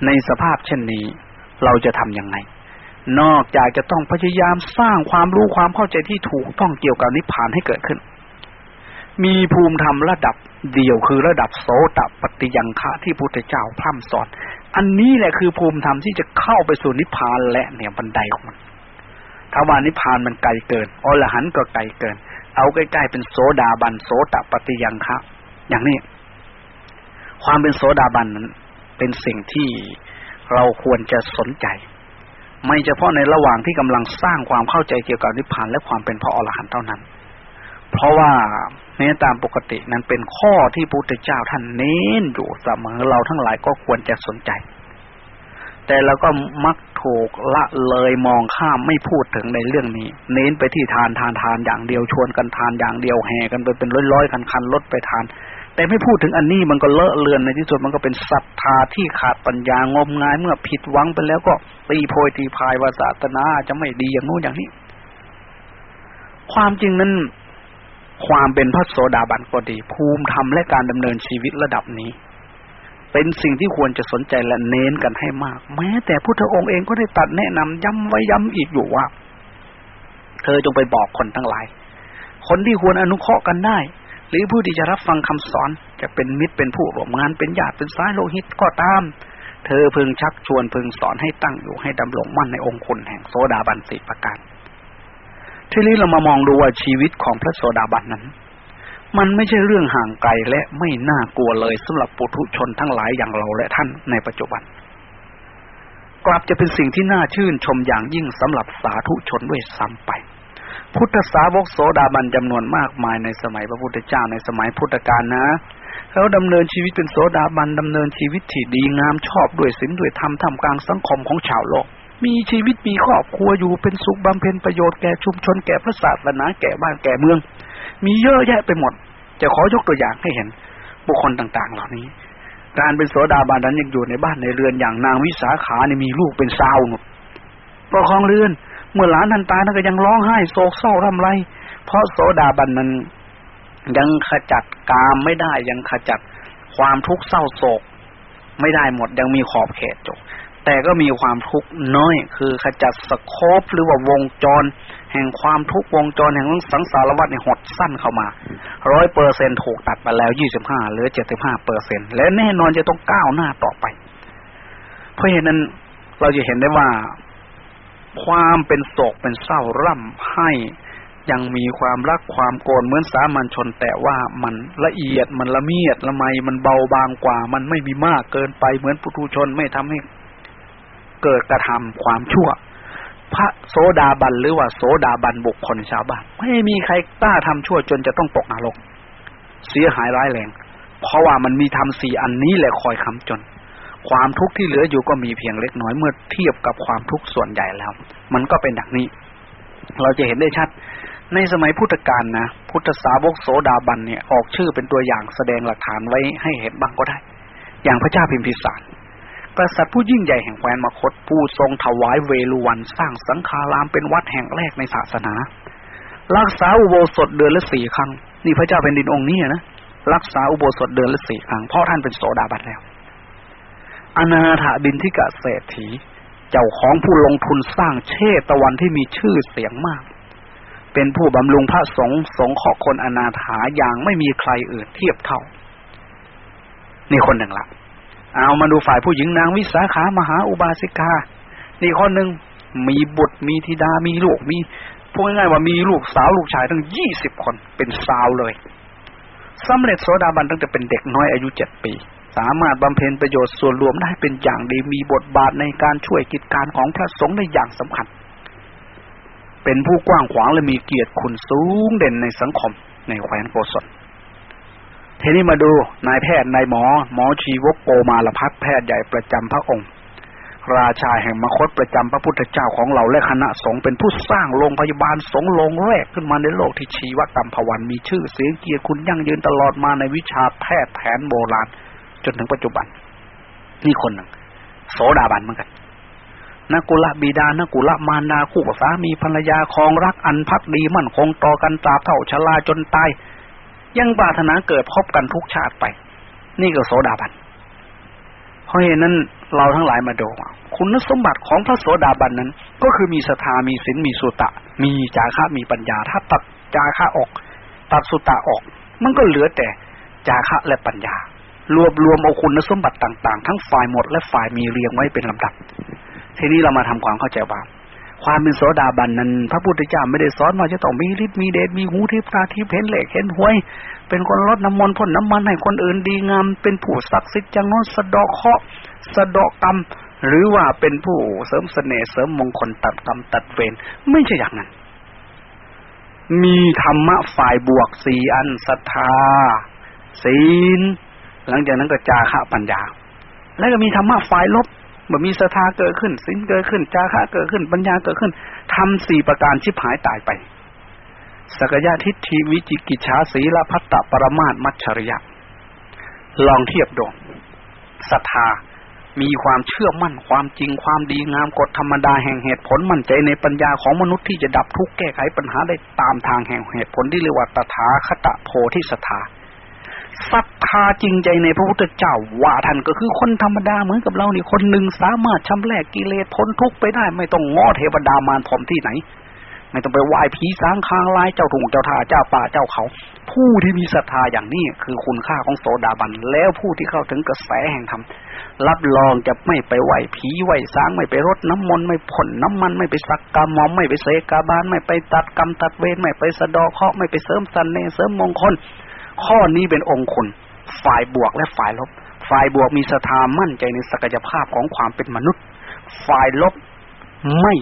ในสภาพเช่นนี้ เราจะทำยังไง นอกจากจะต้องพยายามสร้างความรู้ความเข้าใจที่ถูกต้องเกี่ยวกับนิพพานให้เกิดขึ้น มีภูมิธรรมระดับเดียวคือระดับโสตปฏิยังคะที่พุทธเจ้าพร่ำสอน อันนี้แหละคือภูมิธรรมที่จะเข้าไปสู่นิพพานและเนี่ยบันไดของมันถ้าว่านิพพานมันไกลเกินอรหันต์ก็ไกลเกิน เอาใกล้ๆเป็นโสดาบันโสตปฏิยังคะอย่างนี้ ความเป็นโสดาบันนั้น เป็นสิ่งที่เราควรจะสนใจ ไม่เฉพาะในระหว่างที่กำลังสร้างความเข้าใจเกี่ยวกับนิพพานและความเป็นพระอรหันต์เท่านั้น เพราะว่าในตามปกตินั้นเป็นข้อที่พระพุทธเจ้าท่านเน้นอยู่เสมอเราทั้งหลายก็ควรจะสนใจ แต่เราก็มักถูกละเลยมองข้ามไม่พูดถึงในเรื่องนี้ เน้นไปที่ทานทานทานอย่างเดียวชวนกันทานอย่างเดียวแห่กันไปเป็นร้อยๆคันคันรถไปทาน แต่ไม่พูดถึงอันนี้มันก็เลอะเลือนในที่สุดมันก็เป็นศรัทธาที่ขาดปัญญางมงายเมื่อผิดหวังไปแล้วก็ตีโพยตีพายว่าศาสนาจะไม่ดีอย่างโน้นอย่างนี้ ความจริงนั้น ความเป็นพระโสดาบันก็ดี ภูมิธรรมและการดำเนินชีวิตระดับนี้ เป็นสิ่งที่ควรจะสนใจและเน้นกันให้มาก แม้แต่พุทธองค์เองก็ได้ตัดแนะนำย้ำไว้ย้ำอีกอยู่ว่า เธอจงไปบอกคนทั้งหลาย คนที่ควรอนุเคราะห์กันได้ หรือผู้ที่จะรับฟังคำสอนจะเป็นมิตรเป็นผู้ร่วมงานเป็นญาติเป็นสายโลหิตก็ตาม เธอพึงชักชวนพึงสอนให้ตั้งอยู่ให้ดำรงมั่นในองค์คุณแห่งโซดาบันสิประการ ทีนี้เรามามองดูว่าชีวิตของพระโสดาบันนั้น มันไม่ใช่เรื่องห่างไกลและไม่น่ากลัวเลยสำหรับปุถุชนทั้งหลายอย่างเราและท่านในปัจจุบัน กลับจะเป็นสิ่งที่น่าชื่นชมอย่างยิ่งสำหรับสาธุชนด้วยซ้ำไป พุทธสาวกโสดาบันจำนวนมากมายในสมัยพระพุทธเจ้าในสมัยพุทธกาลนะเขาดำเนินชีวิตเป็นโสดาบันดำเนินชีวิตที่ดีงามชอบด้วยศีลด้วยธรรมทำกลางสังคมของชาวโลก มีชีวิตมีครอบครัวอยู่เป็นสุขบำเพ็ญประโยชน์แก่ชุมชนแก่พระศาสนาแก่บ้านแก่เมือง มีเยอะแยะไปหมด จะขอยกตัวอย่างให้เห็น บุคคลต่าง ๆ เหล่านี้ การเป็นโสดาบันนั้นยังอยู่ในบ้านในเรือนอย่างนางวิสาขาเนี่ยมีลูกเป็นสาวหนุดประคองเรือน เมื่อหลานท่านตายท่านก็ยังร้องไห้โศกเศร้าทำไร เพราะโสดาบันนั้นยังขจัดกามไม่ได้ยังขจัดความทุกข์เศร้าโศก ไม่ได้หมดยังมีขอบเขตจบ แต่ก็มีความทุกข์น้อย คือขจัดสโคปหรือว่าวงจร แห่งความทุกข์วงจรแห่งสังสารวัฏในหดสั้นเข้ามาร้อยเปอร์เซ็นถูกตัดไปแล้วยี่สิบห้าเหลือเจ็ดสิบห้าเปอร์เซ็นและแน่นอนจะต้องก้าวหน้าต่อไป เพราะฉะนั้นเราจะเห็นได้ว่าความเป็นโศกเป็นเศร้าร่ำให้ยังมีความรักความโกรธเหมือนสามัญชน แต่ว่ามันละเอียดมันละเมียดละไมมันเบาบางกว่า มันไม่มีมากเกินไปเหมือนปุถุชนไม่ทำให้ เกิดกระทำความชั่ว พระโสดาบันหรือว่าโสดาบันบุคคลชาวบ้านไม่มีใครกล้าทำชั่วจนจะต้องตกนรกเสียหายร้ายแรง เพราะว่ามันมีทำสี่อันนี้แหละคอยคำจน ความทุกข์ที่เหลืออยู่ก็มีเพียงเล็กน้อยเมื่อเทียบกับความทุกข์ส่วนใหญ่แล้ว มันก็เป็นอย่างนี้ เราจะเห็นได้ชัด ในสมัยพุทธกาลนะ พุทธสาวกโสดาบันเนี่ยออกชื่อเป็นตัวอย่างแสดงหลักฐานไว้ให้เห็นบ้างก็ได้ อย่างพระเจ้าพิมพิสาร กษัตริย์ผู้ยิ่งใหญ่แห่งแคว้นมคตผู้ทรงถวายเวลุวันสร้างสังฆารามเป็นวัดแห่งแรกในศาสนา รักษาอุโบสถเดือนละสี่ครั้ง นี่พระเจ้าเป็นดินองค์นี้นะรักษาอุโบสถเดือนละสี่ครั้งเพราะท่านเป็นโสดาบันแล้ว อนาถาบินทิกะเศรษฐี เจ้าของผู้ลงทุนสร้างเชตวันที่มีชื่อเสียงมาก เป็นผู้บำรุงพระสงฆ์สงฆ์คนอนาถาอย่างไม่มีใครอื่นเทียบเท่า นี่คนหนึ่งละ เอามาดูฝ่ายผู้หญิงนางวิสาขามหาอุบาสิกา นี่คนหนึ่งมีบุตรมีธิดามีลูกมีพูดง่ายๆว่ามีลูกสาวลูกชายตั้งยี่สิบคนเป็นสาวเลยสำเร็จโสดาบันตั้งแต่เป็นเด็กน้อยอายุเจ็ดปี สามารถบำเพ็ญประโยชน์ส่วนรวมได้เป็นอย่างดีมีบทบาทในการช่วยกิจการของพระสงฆ์ในอย่างสำคัญ เป็นผู้กว้างขวางและมีเกียรติคุณสูงเด่นในสังคมในแคว้นโกศล ทีนี้มาดูนายแพทย์นายหมอ หมอชีวกโกมาลพัฒแพทย์ใหญ่ประจำพระองค์ ราชาแห่งมคตประจำพระพุทธเจ้าของเราและคณะสงฆ์เป็นผู้สร้างโรงพยาบาลสงฆ์โรงแรกขึ้นมาในโลกที่ชีวกรรมพวันมีชื่อเสียงเกียรติคุณยั่งยืนตลอดมาในวิชาแพทย์แผนโบราณจนถึงปัจจุบันนี่คนหนึ่งโสดาบันเหมือนกันนักุละบิดานักุละมารดาคู่สามีภรรยาคองรักอันพักดีมั่นคงต่อกันตราบเท่าชราจนตาย ยังปรารถนาเกิดพบกันทุกชาติไป นี่ก็โสดาบัน เพราะเหตุนั้นเราทั้งหลายมาดูคุณสมบัติของพระโสดาบันนั้น ก็คือมีศรัทธามีศีลมีสุตะ มีจาคะมีปัญญา ถ้าตัดจาคะออก ตัดสุตะออก มันก็เหลือแต่จาคะและปัญญา รวบรวมเอาคุณสมบัติต่าง ๆ ทั้งฝ่ายหมดและฝ่ายมีเรียงไว้เป็นลำดับ ทีนี้เรามาทำความเข้าใจว่า ความเป็นโสดาบันนั้น พระพุทธเจ้าไม่ได้สอนว่าจะต้องมีฤทธิ์มีเดชมีหูทิพตาทิพเห็นเหล็กเห็นหวย เป็นคนลดน้ำมนต์พ่นน้ำมันให้คนอื่นดีงาม เป็นผู้ศักดิ์สิทธิ์จังโน้นสะดอกเคาะสะดอกกรรม หรือว่าเป็นผู้เสริมเสน่ห์เสริมมงคลตัดกรรมตัดเวรไม่ใช่อย่างนั้น มีธรรมะฝ่ายบวกสี่อันศรัทธาศีลหลังจากนั้นก็จาคะปัญญา แล้วก็มีธรรมะฝ่ายลบ เมื่อมีศรัทธาเกิดขึ้นสินเกิดขึ้น จาคะเกิดขึ้น ปัญญาเกิดขึ้นทำสี่ประการชิบหายตายไป สกยะทิฏฐิวิจิกิจฉาสีละพัตตปรมาตมัชชริยะ ลองเทียบดูศรัทธามีความเชื่อมั่นความจริงความดีงามกฎธรรมดาแห่งเหตุผลมั่นใจในปัญญาของมนุษย์ที่จะดับทุกข์แก้ไขปัญหาได้ตามทางแห่งเหตุผลที่เรียกว่าตถาคตโพธิศรัทธา ศรัทธาจริงใจในพระพุทธเจ้าว่าท่านก็คือคนธรรมดาเหมือนกับเรานี่คนหนึ่งสามารถชำระกิเลสพ้นทุกข์ไปได้ ไม่ต้องง้อเทวดามารพรมที่ไหน ไม่ต้องไปไหว้ผีสางคางลายเจ้าถุงเจ้าท่าเจ้าป่าเจ้าเขา ผู้ที่มีศรัทธาอย่างนี้คือคุณค่าของโสดาบัน แล้วผู้ที่เข้าถึงกระแสแห่งธรรมรับรองจะไม่ไปไหว้ผีไหว้สางไม่ไปรดน้ำมนต์ไม่พ่นน้ำมันไม่ไปสักกรรมอมไม่ไปเสกกาบานไม่ไปตัดกรรมตัดเวรไม่ไปสะดอเคาะไม่ไปเสริมสันเนเสริมมงคล ข้อนี้เป็นองค์คุณ ฝ่ายบวกและฝ่ายลบ ฝ่ายบวกมีศรัทธามั่นใจในศักยภาพของความเป็นมนุษย์ ฝ่ายลบไม่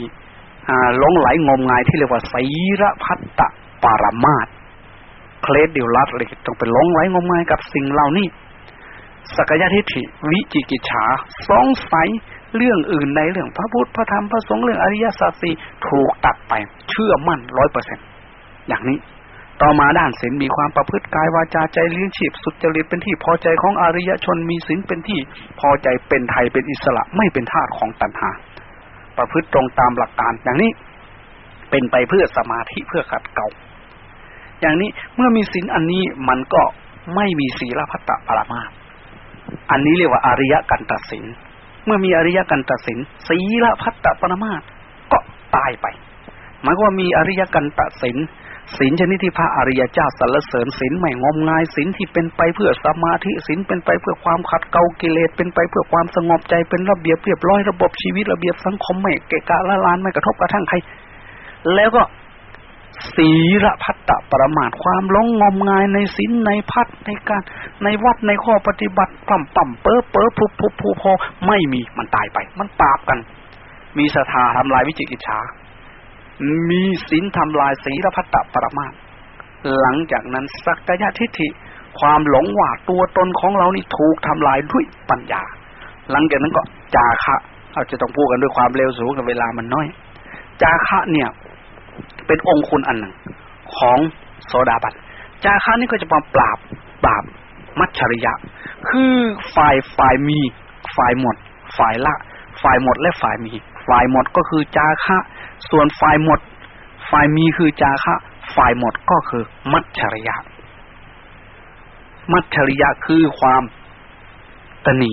หลงไหลงมงายที่เรียกว่าไสรพัตตปารมาตเคลดเดียวลัดเลยต้องเป็นหลงไหลงมงายกับสิ่งเหล่านี้สักยะทิฏฐิวิจิกิจฉาสงสัยเรื่องอื่นในเรื่องพระพุทธพระธรรมพระสงฆ์เรื่องอริยสัจสี่ถูกตัดไปเชื่อมั่นร้อยเปอร์เซ็นอย่างนี้ ต่อมาด้านศีลมีความประพฤติกายวาจาใจเลี้ยงชีพสุจริตเป็นที่พอใจของอริยชนมีศีลเป็นที่พอใจเป็นไทยเป็นอิสระไม่เป็นทาสของตัณหา ประพฤติตรงตามหลักการอย่างนี้เป็นไปเพื่อสมาธิเพื่อขัดเกลาอย่างนี้เมื่อมีศีลอันนี้มันก็ไม่มีศีลพัตตปรามาอันนี้เรียกว่าอริยกันตัดสิน เมื่อมีอริยกันตัดสินศีลพัตตปรมาก็ตายไปหมายว่ามีอริยกันตัดสิน ศีลชนิดที่พระอริยเจ้าสรรเสริญศีลไม่งมงายศีลที่เป็นไปเพื่อสมาธิศีลเป็นไปเพื่อความขัดเกลากิเลสเป็นไปเพื่อความสงบใจเป็นระเบียบเรียบร้อยระบบชีวิตระเบียบสังคมไม่เกะกะละลานไม่กระทบกระทั่งใคร แล้วก็ศีลพัตตประมาทความหลงงมงายในศีลในพัดในการในวัดในข้อปฏิบัติปั่มปั่มเป้อเป้อพุพุพุพอไม่มีมันตายไป มันปราบกัน มีศรัทธาทำลายวิจิกิจฉา มีศีลทำลายศีลพัตตปรมาหลังจากนั้นสักยะทิฏฐิความหลงหว่าตัวตนของเรานี่ถูกทำลายด้วยปัญญา หลังจากนั้นก็จาคะเราจะต้องพูดกันด้วยความเร็วสูงกับเวลามันน้อย จาคะเนี่ย เป็นองค์คุณอันหนึ่ง ของโสดาบันจาคะนี่ก็จะมาปราบปราบมัจฉริยะ คือฝ่ายฝ่ายมีฝ่ายหมด ฝ่ายละ ฝ่ายหมดและฝ่ายมี ฝ่ายหมดก็คือจาคะ ส่วนฝ่ายหมด ฝ่ายมีคือจาคะ ฝ่ายหมดก็คือ มัจฉริยะ มัจฉริยะคือความตนี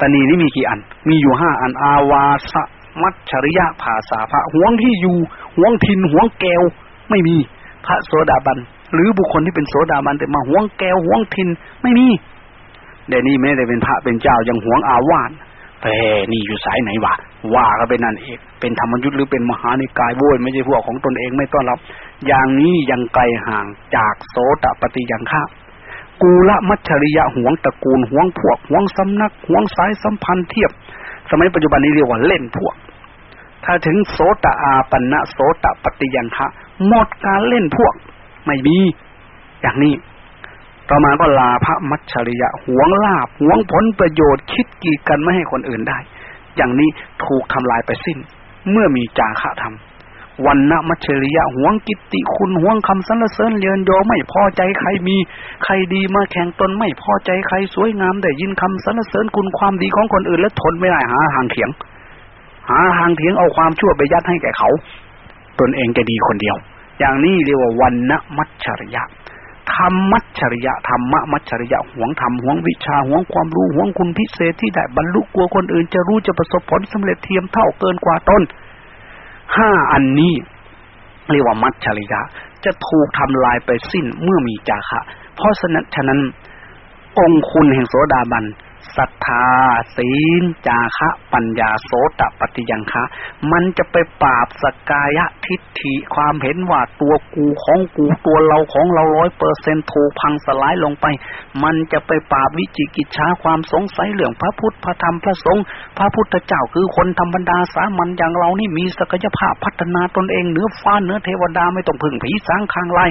ตนีนี่มีกี่อัน มีอยู่ห้าอัน อาวาสมัจฉริยะภาษาพระห่วงที่อยู่ห่วงทินห่วงแก้ว ไม่มีพระโสดาบัน หรือบุคคลที่เป็นโสดาบันแต่มาห่วงแก้วห่วงทินไม่มีเดี๋ยวนี้ไม่ได้เป็นพระเป็นเจ้ายังห่วงอาวาส แต่นี่อยู่สายไหนวะว่าก็เป็นนั่นเองเป็นธรรมยุทธหรือเป็นมหานิกายโว้ยไม่ใช่พวกของตนเองไม่ต้อนรับ อย่างนี้ยังไกลห่างจากโสตปฏิยังฆากูละมัชริยะห่วงตระกูลห่วงพวกห่วงสำนักห่วงสายสัมพันธ์เทียบ สมัยปัจจุบันนี้เรียกว่าเล่นพวก ถ้าถึงโสตอาปันะโสตปฏิยังคะหมดการเล่นพวก ไม่มีอย่างนี้ ต่อมาก็ลาพระมัชชริยะหวงลาบหวงผลประโยชน์คิดกีดกันไม่ให้คนอื่นได้ อย่างนี้ถูกทำลายไปสิ้น เมื่อมีจาคะธรรมวันณมัชริยะหวงกิตติคุณหวงคำสรรเสริญเลียนโยไม่พอใจใครมี ใครดีมาแข่งตนไม่พอใจใครสวยงามแต่ยินคำสรรเสริญคุณความดีของคนอื่น และทนไม่ได้หาทางเถียง หาทางเถียงเอาความชั่วไปยัดให้แก่เขา ตนเองจะดีคนเดียว อย่างนี้เรียกว่าวันณมัชริยะ ธรรมมัชริยะธรรมะมัชริยะหวงธรรมหวงวิชาหวงความรู้หวงคุณพิเศษที่ได้บรรลุกลัวคนอื่นจะรู้จะประสบผลสำเร็จเทียมเท่าเกินกว่าตนห้าอันนี้เรียกว่ามัชชริยะ จะถูกทำลายไปสิ้นเมื่อมีจาคะ เพราะฉะนั้นฉะนั้น องคุณแห่งโสดาบัน ศรัทธา ศีล จาคะ ปัญญาโสตปฏิยังคะ มันจะไปปราบสกายะทิฏฐิความเห็นว่าตัวกูของกูตัวเราของเราร้อยเปอร์เซ็นถูกพังสลายลงไป มันจะไปปราบวิจิกิจฉาความสงสัยเรื่องพระพุทธพระธรรมพระสงฆ์พระพุทธเจ้าคือคนธรรมดาสามัญอย่างเรานี่มีศักยภาพพัฒนาตนเองเหนือฟ้าเหนือเทวดาไม่ต้องพึ่งผีสางคางลาย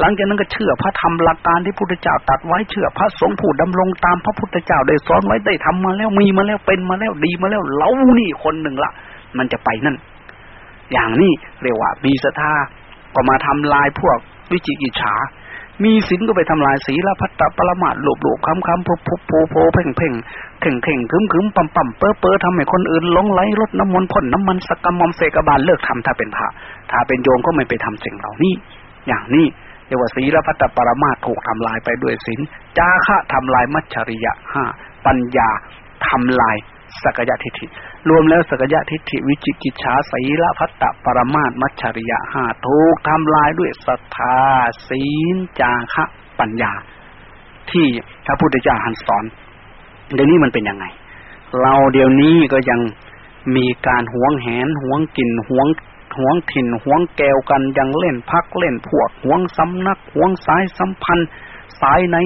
หลังจากนั้นก็เชื่อพระธรรมหลักการที่พุทธเจ้าตัดไว้เชื่อพระสงฆ์ผู้ดำรงตามพระพุทธเจ้าได้สอนไว้ได้ทำมาแล้วมีมาแล้วเป็นมาแล้วดีมาแล้วเรานี่คนหนึ่งละมันจะไปนั่น อย่างนี้เรียกว่ามีศรัทธาก็มาทำลายพวกวิจิกิจฉา มีศีลก็ไปทำลายศีลพัตตปรมาตหลบหลบคำคำพุพุโพโพเพ่งเพ่งเข่งเข่งคึมคึมปั๊มปั๊มเป้อเป้อทำให้คนอื่นหลงไหลรดน้ำมนต์พ่นน้ำมันสกกมมเสกบาลเลิกทำถ้าเป็นพระถ้าเป็นโยมก็ไม่ไปทำสิ่งเหล่านี้ อย่างนี้ เรียกว่าศีลพัตตปรมาถูกทำลายไปด้วยศีลจาคะทำลายมัจฉริยะห้าปัญญาทำลายสกยะทิฏฐิ รวมแล้วสกยะทิฏฐิวิจิกิจฉาศีลพัตตปรมาตมัจฉริยะห้าถูกทำลายด้วยศรัทธาศีลจาคะปัญญา ที่พระพุทธเจ้าหันสอนเดี๋ยวนี้มันเป็นยังไง เราเดี๋ยวนี้ก็ยังมีการหวงแหนหวงกินหวง หวงถิ่นหวงแกวกันยังเล่นพักเล่นพวกหวงสำนักหวงสายสัมพันธ์สายใน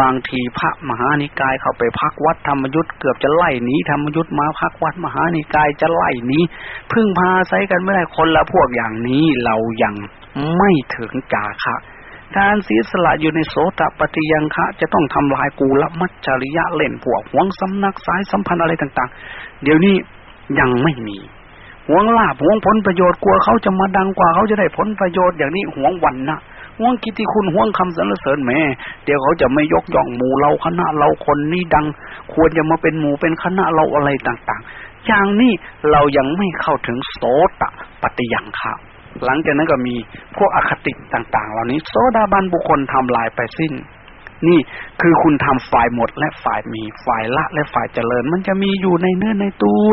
บางทีพระมหานิกายเข้าไปพักวัดธรรมยุทธ์เกือบจะไล่หนีธรรมยุทธ์มาพักวัดมหานิกายจะไล่หนีพึ่งพาใช้กันไม่ได้คนละพวกอย่างนี้เรายังไม่ถึงจาคะการเสียสละอยู่ในโสตปฏิยังคะ จะต้องทำลายกูละมัจจริยะเล่นพวกหวงสำนักสายสัมพันธ์อะไรต่าง ๆ เดี๋ยวนี้ยังไม่มี หวงลาบหวงผลประโยชน์กลัวเขาจะมาดังกว่าเขาจะได้ผลประโยชน์อย่างนี้หวงวันนะหวงกิติคุณหวงคำสรรเสริญแม่เดี๋ยวเขาจะไม่ยกย่องหมู่เราคณะเราคนนี้ดัง ควรจะมาเป็นหมู่เป็นคณะเราอะไรต่างๆ อย่างนี้เรายังไม่เข้าถึงโสตปฏิยังค่ะหลังจากนั้นก็มีพวกอคติต่าง ๆ เหล่านี้โสดาบันบุคคลทำลายไปสิ้น นี่คือคุณทำฝ่ายหมดและฝ่ายมีฝ่ายละและฝ่ายเจริญ มันจะมีอยู่ในเนื้อในตัว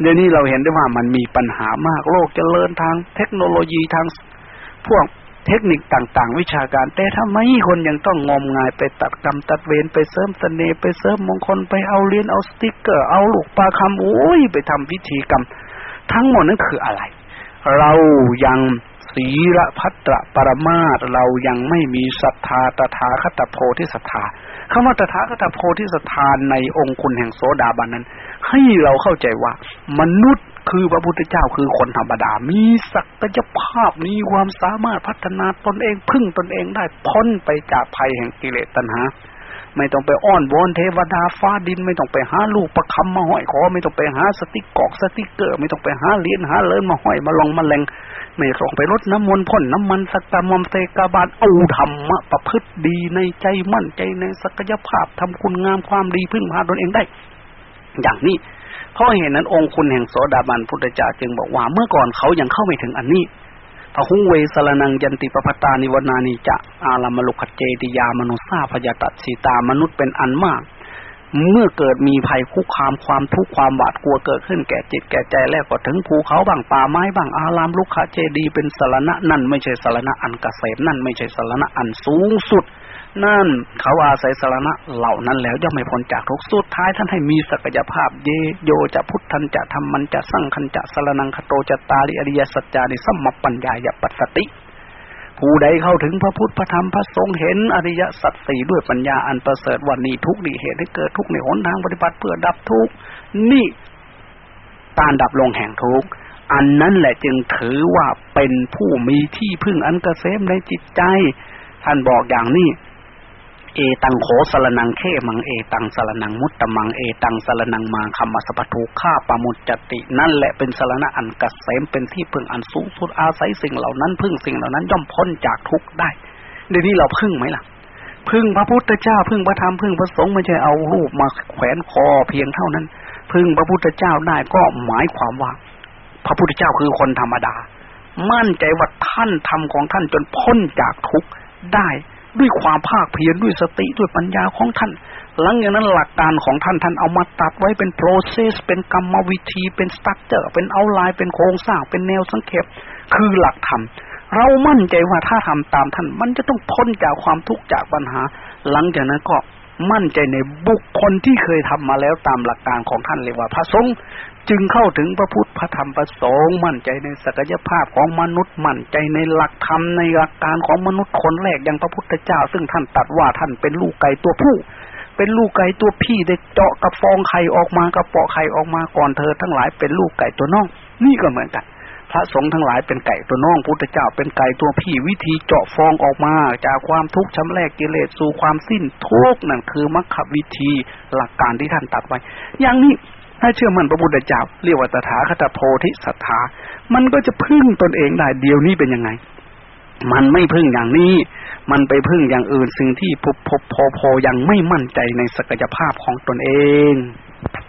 เดี๋ยวนี้เราเห็นได้ว่ามันมีปัญหามากโลกจเจริญทางเทคโนโลยีทาง พวกเทคนิคต่าง ๆ วิชาการ แต่ทำไมคนยังต้องงมงายไปตัดกรรมตัดเวรไปเสริมเสน่ห์ไปเสริมมงคลไปเอาเลียนเอาสติกเกอร์เอาลูกปลาคำโอ้ยไปทำพิธีกรรม ทั้งหมดนั้นคืออะไร เรายัง ศีลพัตระปรมาตเรายังไม่มีศรัทธาตถาคตโพธิศรัทธาคำว่าตถาคตโพธิศรัทธาในองค์คุณแห่งโสดาบันนั้น ให้เราเข้าใจว่า มนุษย์คือพระพุทธเจ้าคือคนธรรมดา มีศักยภาพมีความสามารถพัฒนาตนเองพึ่งตนเองได้พ้นไปจากภัยแห่งกิเลสตัณหา ไม่ต้องไปอ้อนวอนเทวดาฟ้าดิน ไม่ต้องไปหาลูกประคำมาห้อยคอไม่ต้องไปหาสติกกอกสติกเกอร์ไม่ต้องไปหาเลียนหาเลินมาห้อยมาลองมาแรงไม่ต้องไปรดน้ำมนต์พ่นน้ำมันสักตามอมเตกาบาลเอาธรรมะประพฤติดีในใจมั่นใจในศักยภาพทำคุณงามความดีพึ่งพาตนเองได้ อย่างนี้เพราะเห็นนั้นองค์คุณแห่งโสดาบันพุทธเจ้าจึงบอกว่าเมื่อก่อนเขายังเข้าไม่ถึงอันนี้ อหุเวสลนังยันติปปตานิวนานิจะอาลามลุขเจติยามนุสาพยาตัดสีตามนุษย์เป็นอันมาก เมื่อเกิดมีภัยคุกคามความทุกข์ความหวาดกลัวเกิดขึ้นแก่จิตแก่ใจแล้วก็ถึงภูเขาบางป่าไม้บางอารามลุขเจดีเป็นสารณะนั่นไม่ใช่สารณะอันกเกษมนั่นไม่ใช่สารณะอันสูงสุด นั่นเขาอาศัยสารณะเหล่านั้นแล้วย่อมไม่พ้นจากทุกสุดท้ายท่านให้มีศักยภาพ เยโยจะพุทธันจะธรรมันจะสั่งคันจะสารนังคโตจะตาลิอริยสัจจานิสัมมปัญญายปัสสติ ผู้ใดเข้าถึงพระพุทธพระธรรมพระสงฆ์เห็นอริยสัจสี่ด้วยปัญญาอันประเสริฐวันนี้ทุกนี่เหตุให้เกิดทุกในหนทางปฏิบัติเพื่อดับทุกนี่การดับลงแห่งทุกอันนั้นแหละจึงถือว่าเป็นผู้มีที่พึ่งอันกเกษมในจิตใจ ท่านบอกอย่างนี้ เอตังโขสลนังเขมังเอตังสลนังมุตตมังเอตังสลนังมาคำมัสปทุข้าปมุจจติ นั่นแหละเป็นสลนะอันกเกษมเป็นที่พึ่งอันสูงสุดอาศัยสิ่งเหล่านั้นพึ่งสิ่งเหล่านั้นย่อมพ้นจากทุกข์ได้เดี๋ยวนี้เราพึ่งไหมล่ะ พึ่งพระพุทธเจ้า พึ่งพระธรรมพึ่งพระสงฆ์ไม่ใช่เอารูปมาแขวนคอเพียงเท่านั้น พึ่งพระพุทธเจ้าได้ก็หมายความว่า พระพุทธเจ้าคือคนธรรมดา มั่นใจว่าท่านทำของท่านจนพ้นจากทุกข์ได้ ด้วยความภาคเพียรด้วยสติด้วยปัญญาของท่าน หลังจากนั้นหลักการของท่านท่านเอามาตัดไว้เป็น process เป็นกรรมวิธี เป็นสตั๊กเจอร์เป็นเอาไลน์เป็นโครงสร้างเป็นแนวสังเขปคือหลักธรรมเรามั่นใจว่าถ้าทำตามท่านมันจะต้องพ้นจากความทุกข์จากปัญหา หลังจากนั้นก็มั่นใจในบุคคลที่เคยทำมาแล้วตามหลักการของท่านเรียว่าพระสงฆ์ จึงเข้าถึงพระพุทธพระธรรมพระสงฆ์มั่นใจในศักยภาพของมนุษย์มั่นใจในหลักธรรมในหลักการของมนุษย์คนแรกอย่างพระพุทธเจ้า ซึ่งท่านตัดว่าท่านเป็นลูกไก่ตัวผู้ เป็นลูกไก่ตัวพี่ได้เจาะกับฟองไข่ออกมากระเปาะไข่ออกมาก่อนเธอทั้งหลายเป็นลูกไก่ตัวน้อง นี่ก็เหมือนกันพระสงฆ์ทั้งหลายเป็นไก่ตัวน้องพุทธเจ้าเป็นไก่ตัวพี่วิธีเจาะฟองออกมา จากความทุกข์ชำแรกกิเลสสู่ความสิ้นทุกข์นั่นคือมรรควิธีหลักการที่ท่านตัดไว้ อย่างนี้ ถ้าเชื่อมั่นพระพุทธเจ้าเรียกว่าตถาคตโพธิสัทธา มันก็จะพึ่งตนเองได้เดียวนี้เป็นยังไง มันไม่พึ่งอย่างนี้ มันไปพึ่งอย่างอื่นสิ่งที่พบพบพอพอยังไม่มั่นใจในศักยภาพของตนเอง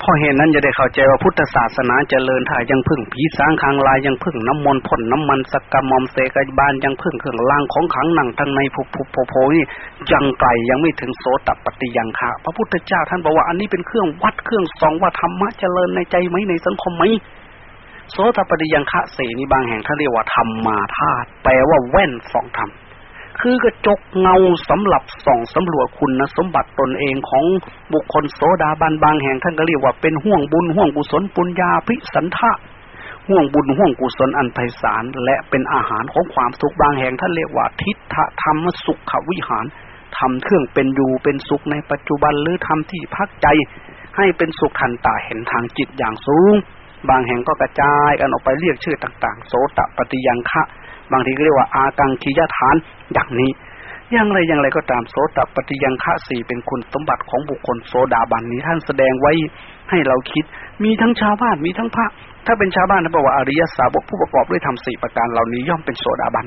พอเห็นนั้นจะได้เข้าใจว่าพุทธศาสนาเจริญถ้ายังพึ่งผีสางคางลายยังพึ่งน้ำมนต์พ่นน้ำมันสกกมอมเสกบานยังพึ่งเครื่องล่างของขังหนังทั้งในผุผุโผโพนี่ยังไกลยังไม่ถึงโสตปฏิยังคะพระพุทธเจ้าท่านบอกว่าอันนี้เป็นเครื่องวัดเครื่องส่องว่าธรรมะเจริญในใจไหมในสังคมไหมโสตปฏิยังคะเสนีบางแห่งท่านเรียกว่าธรรมมาธาตุแปลว่าแว่นสองธรรม คือกระจกเงาสำหรับส่องสำรวจคุณนะสมบัติตนเองของบุคคลโสดาบันบางแห่งท่านก็เรียกว่าเป็นห่วงบุญห่วงกุศลปุญญาภิสันทะห่วงบุญห่วงกุศลอันไพศาลและเป็นอาหารของความสุขบางแห่งท่านเรียกว่าทิฏฐธรรมสุขวิหารทำเครื่องเป็นอยู่เป็นสุขในปัจจุบันหรือทำที่พักใจ ให้เป็นสุขทันตาเห็นทางจิตอย่างสูง บางแห่งก็กระจายกันออกไปเรียกชื่อต่าง ๆ โสตปฏิยังคะ บางทีก็เรียกว่าอากังคียฐานอย่างนี้อย่างไรอย่างไรก็ตามโสตปฏิยังฆะสี่เป็นคุณสมบัติของบุคคลโสดาบันนี้ท่านแสดงไว้ให้เราคิด มีทั้งชาวบ้านมีทั้งพระ ถ้าเป็นชาวบ้านท่านบอกว่าอริยสาวกผู้ประกอบด้วยธรรมสี่ประการเหล่านี้ย่อมเป็นโสดาบัน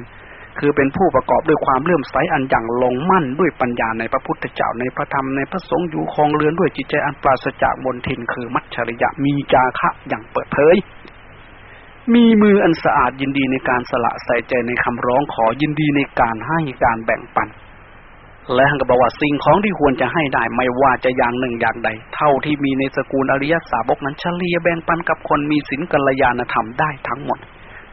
คือเป็นผู้ประกอบด้วยความเลื่อมใสอันอย่างลงมั่นด้วยปัญญาในพระพุทธเจ้าในพระธรรมในพระสงฆ์อยู่คลองเรือนด้วยจิตใจอันปราศจากมนทินคือมัจฉริยะมีจาคะอย่างเปิดเผย มีมืออันสะอาดยินดีในการสละใส่ใจในคำร้องขอยินดีในการให้การแบ่งปัน และท่านก็บอกว่าสิ่งของที่ควรจะให้ได้ไม่ว่าจะอย่างหนึ่งอย่างใด เท่าที่มีในสกุลอริยสาวกนั้นเฉลี่ยแบ่งปันกับคนมีศีลกัลยาณธรรมได้ทั้งหมด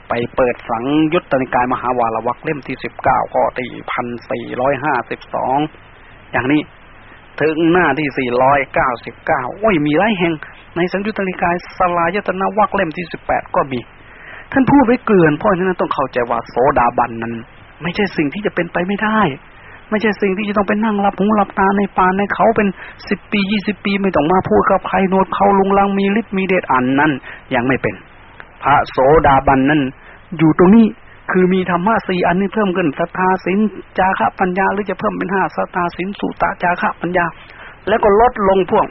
ไปเปิดฝังยุตตนิกายมหาวารวักเล่มที่สิบเก้าข้อที่พันสี่ร้อยห้าสิบสองอย่างนี้ถึงหน้าที่สี่ร้อยเก้าสิบเก้าโอ้ยมีหลายแห่ง ในสังยุตตนิกายสลายตนาวักเล่มที่สิบแปดก็มี ท่านพูดไว้เกลื่อนเพราะฉะนั้นต้องเข้าใจว่าโสดาบันนั้น ไม่ใช่สิ่งที่จะเป็นไปไม่ได้ ไม่ใช่สิ่งที่จะต้องไปนั่งรับหูรับตาในป่าในเขาเป็นสิบปียี่สิบปีไม่ต้องมาพูดกับใครโนดเขาลุงลังมีฤทธิ์มีเดชอันนั้นยังไม่เป็น พระโสดาบันนั้น อยู่ตรงนี้คือมีธรรมะสี่อันนี้เพิ่มขึ้นศรัทธาสินจาคะปัญญาหรือจะเพิ่มเป็นห้าศรัทธาสินสุตะจาคะปัญญา แล้วก็ลดลงพวก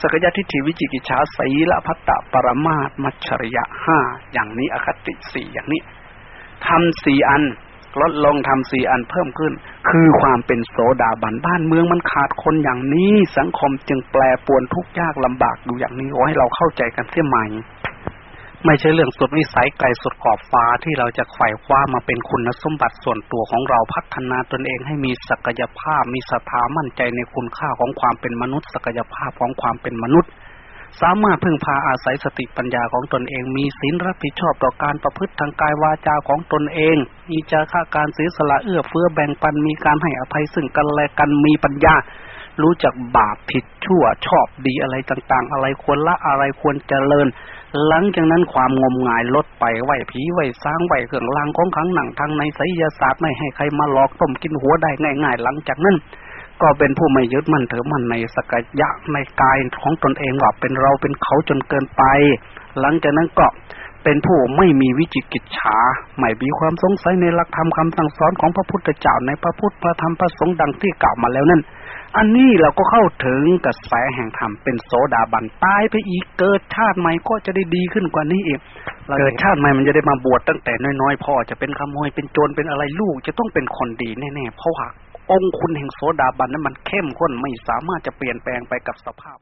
สกยทิฏฐิวิจิกิจฉาสีละพัตตปรมาตมัชริยะห้าอย่างนี้อคติสี่อย่างนี้ทำสี่อันลดลงทำสี่อันเพิ่มขึ้น คือความเป็นโสดาบันบ้านเมืองมันขาดคนอย่างนี้ สังคมจึงแปรปวนทุกข์ยากลำบากอยู่อย่างนี้ขอให้เราเข้าใจกันเสียใหม่ ไม่ใช่เรื่องสุดวิสัยไกลสุดขอบฟ้าที่เราจะไขว่คว้ามาเป็นคุณสมบัติส่วนตัวของเราพัฒนาตนเองให้มีศักยภาพ มีศรัทธามั่นใจในคุณค่าของความเป็นมนุษย์ ศักยภาพของความเป็นมนุษย์ สามารถพึ่งพาอาศัยสติปัญญาของตนเอง มีศีลรับผิดชอบต่อการประพฤติทางกายวาจาของตนเอง มีจาค่าการเสียสละเอื้อเฟื้อแบ่งปันมีการให้อภัยซึ่งกันและกันมีปัญญารู้จักบาปผิดชั่วชอบดีอะไรต่างๆ อะไรควรละอะไรควรเจริญ หลังจากนั้นความงมงายลดไปไหวผีไหวสร้างไหวเครื่องรางของขังหนังทางในไสยศาสตร์ไม่ให้ใครมาหลอกต้มกินหัวได้ง่าย ๆ หลังจากนั้น ก็เป็นผู้ไม่ยึดมั่นถือมั่นในสกยะในกายของตนเองว่าเป็นเราเป็นเขาจนเกินไป หลังจากนั้นก็เป็นผู้ไม่มีวิจิกิจฉาไม่มีความสงสัยในหลักธรรมคำสั่งสอนของพระพุทธเจ้าในพระพุทธพระธรรมพระสงฆ์ดังที่กล่าวมาแล้วนั่น อันนี้เราก็เข้าถึงกระแสแห่งธรรมเป็นโสดาบันตายไปอีกเกิดชาติใหม่ก็จะได้ดีขึ้นกว่านี้อีกเกิดชาติใหม่มันจะได้มาบวชตั้งแต่น้อยๆพ่อจะเป็นขโมยเป็นโจรเป็นอะไรลูก จะต้องเป็นคนดีแน่ๆเพราะว่าองค์คุณแห่งโสดาบันนั้นมันเข้มข้นไม่สามารถจะเปลี่ยนแปลงไปกับสภาพ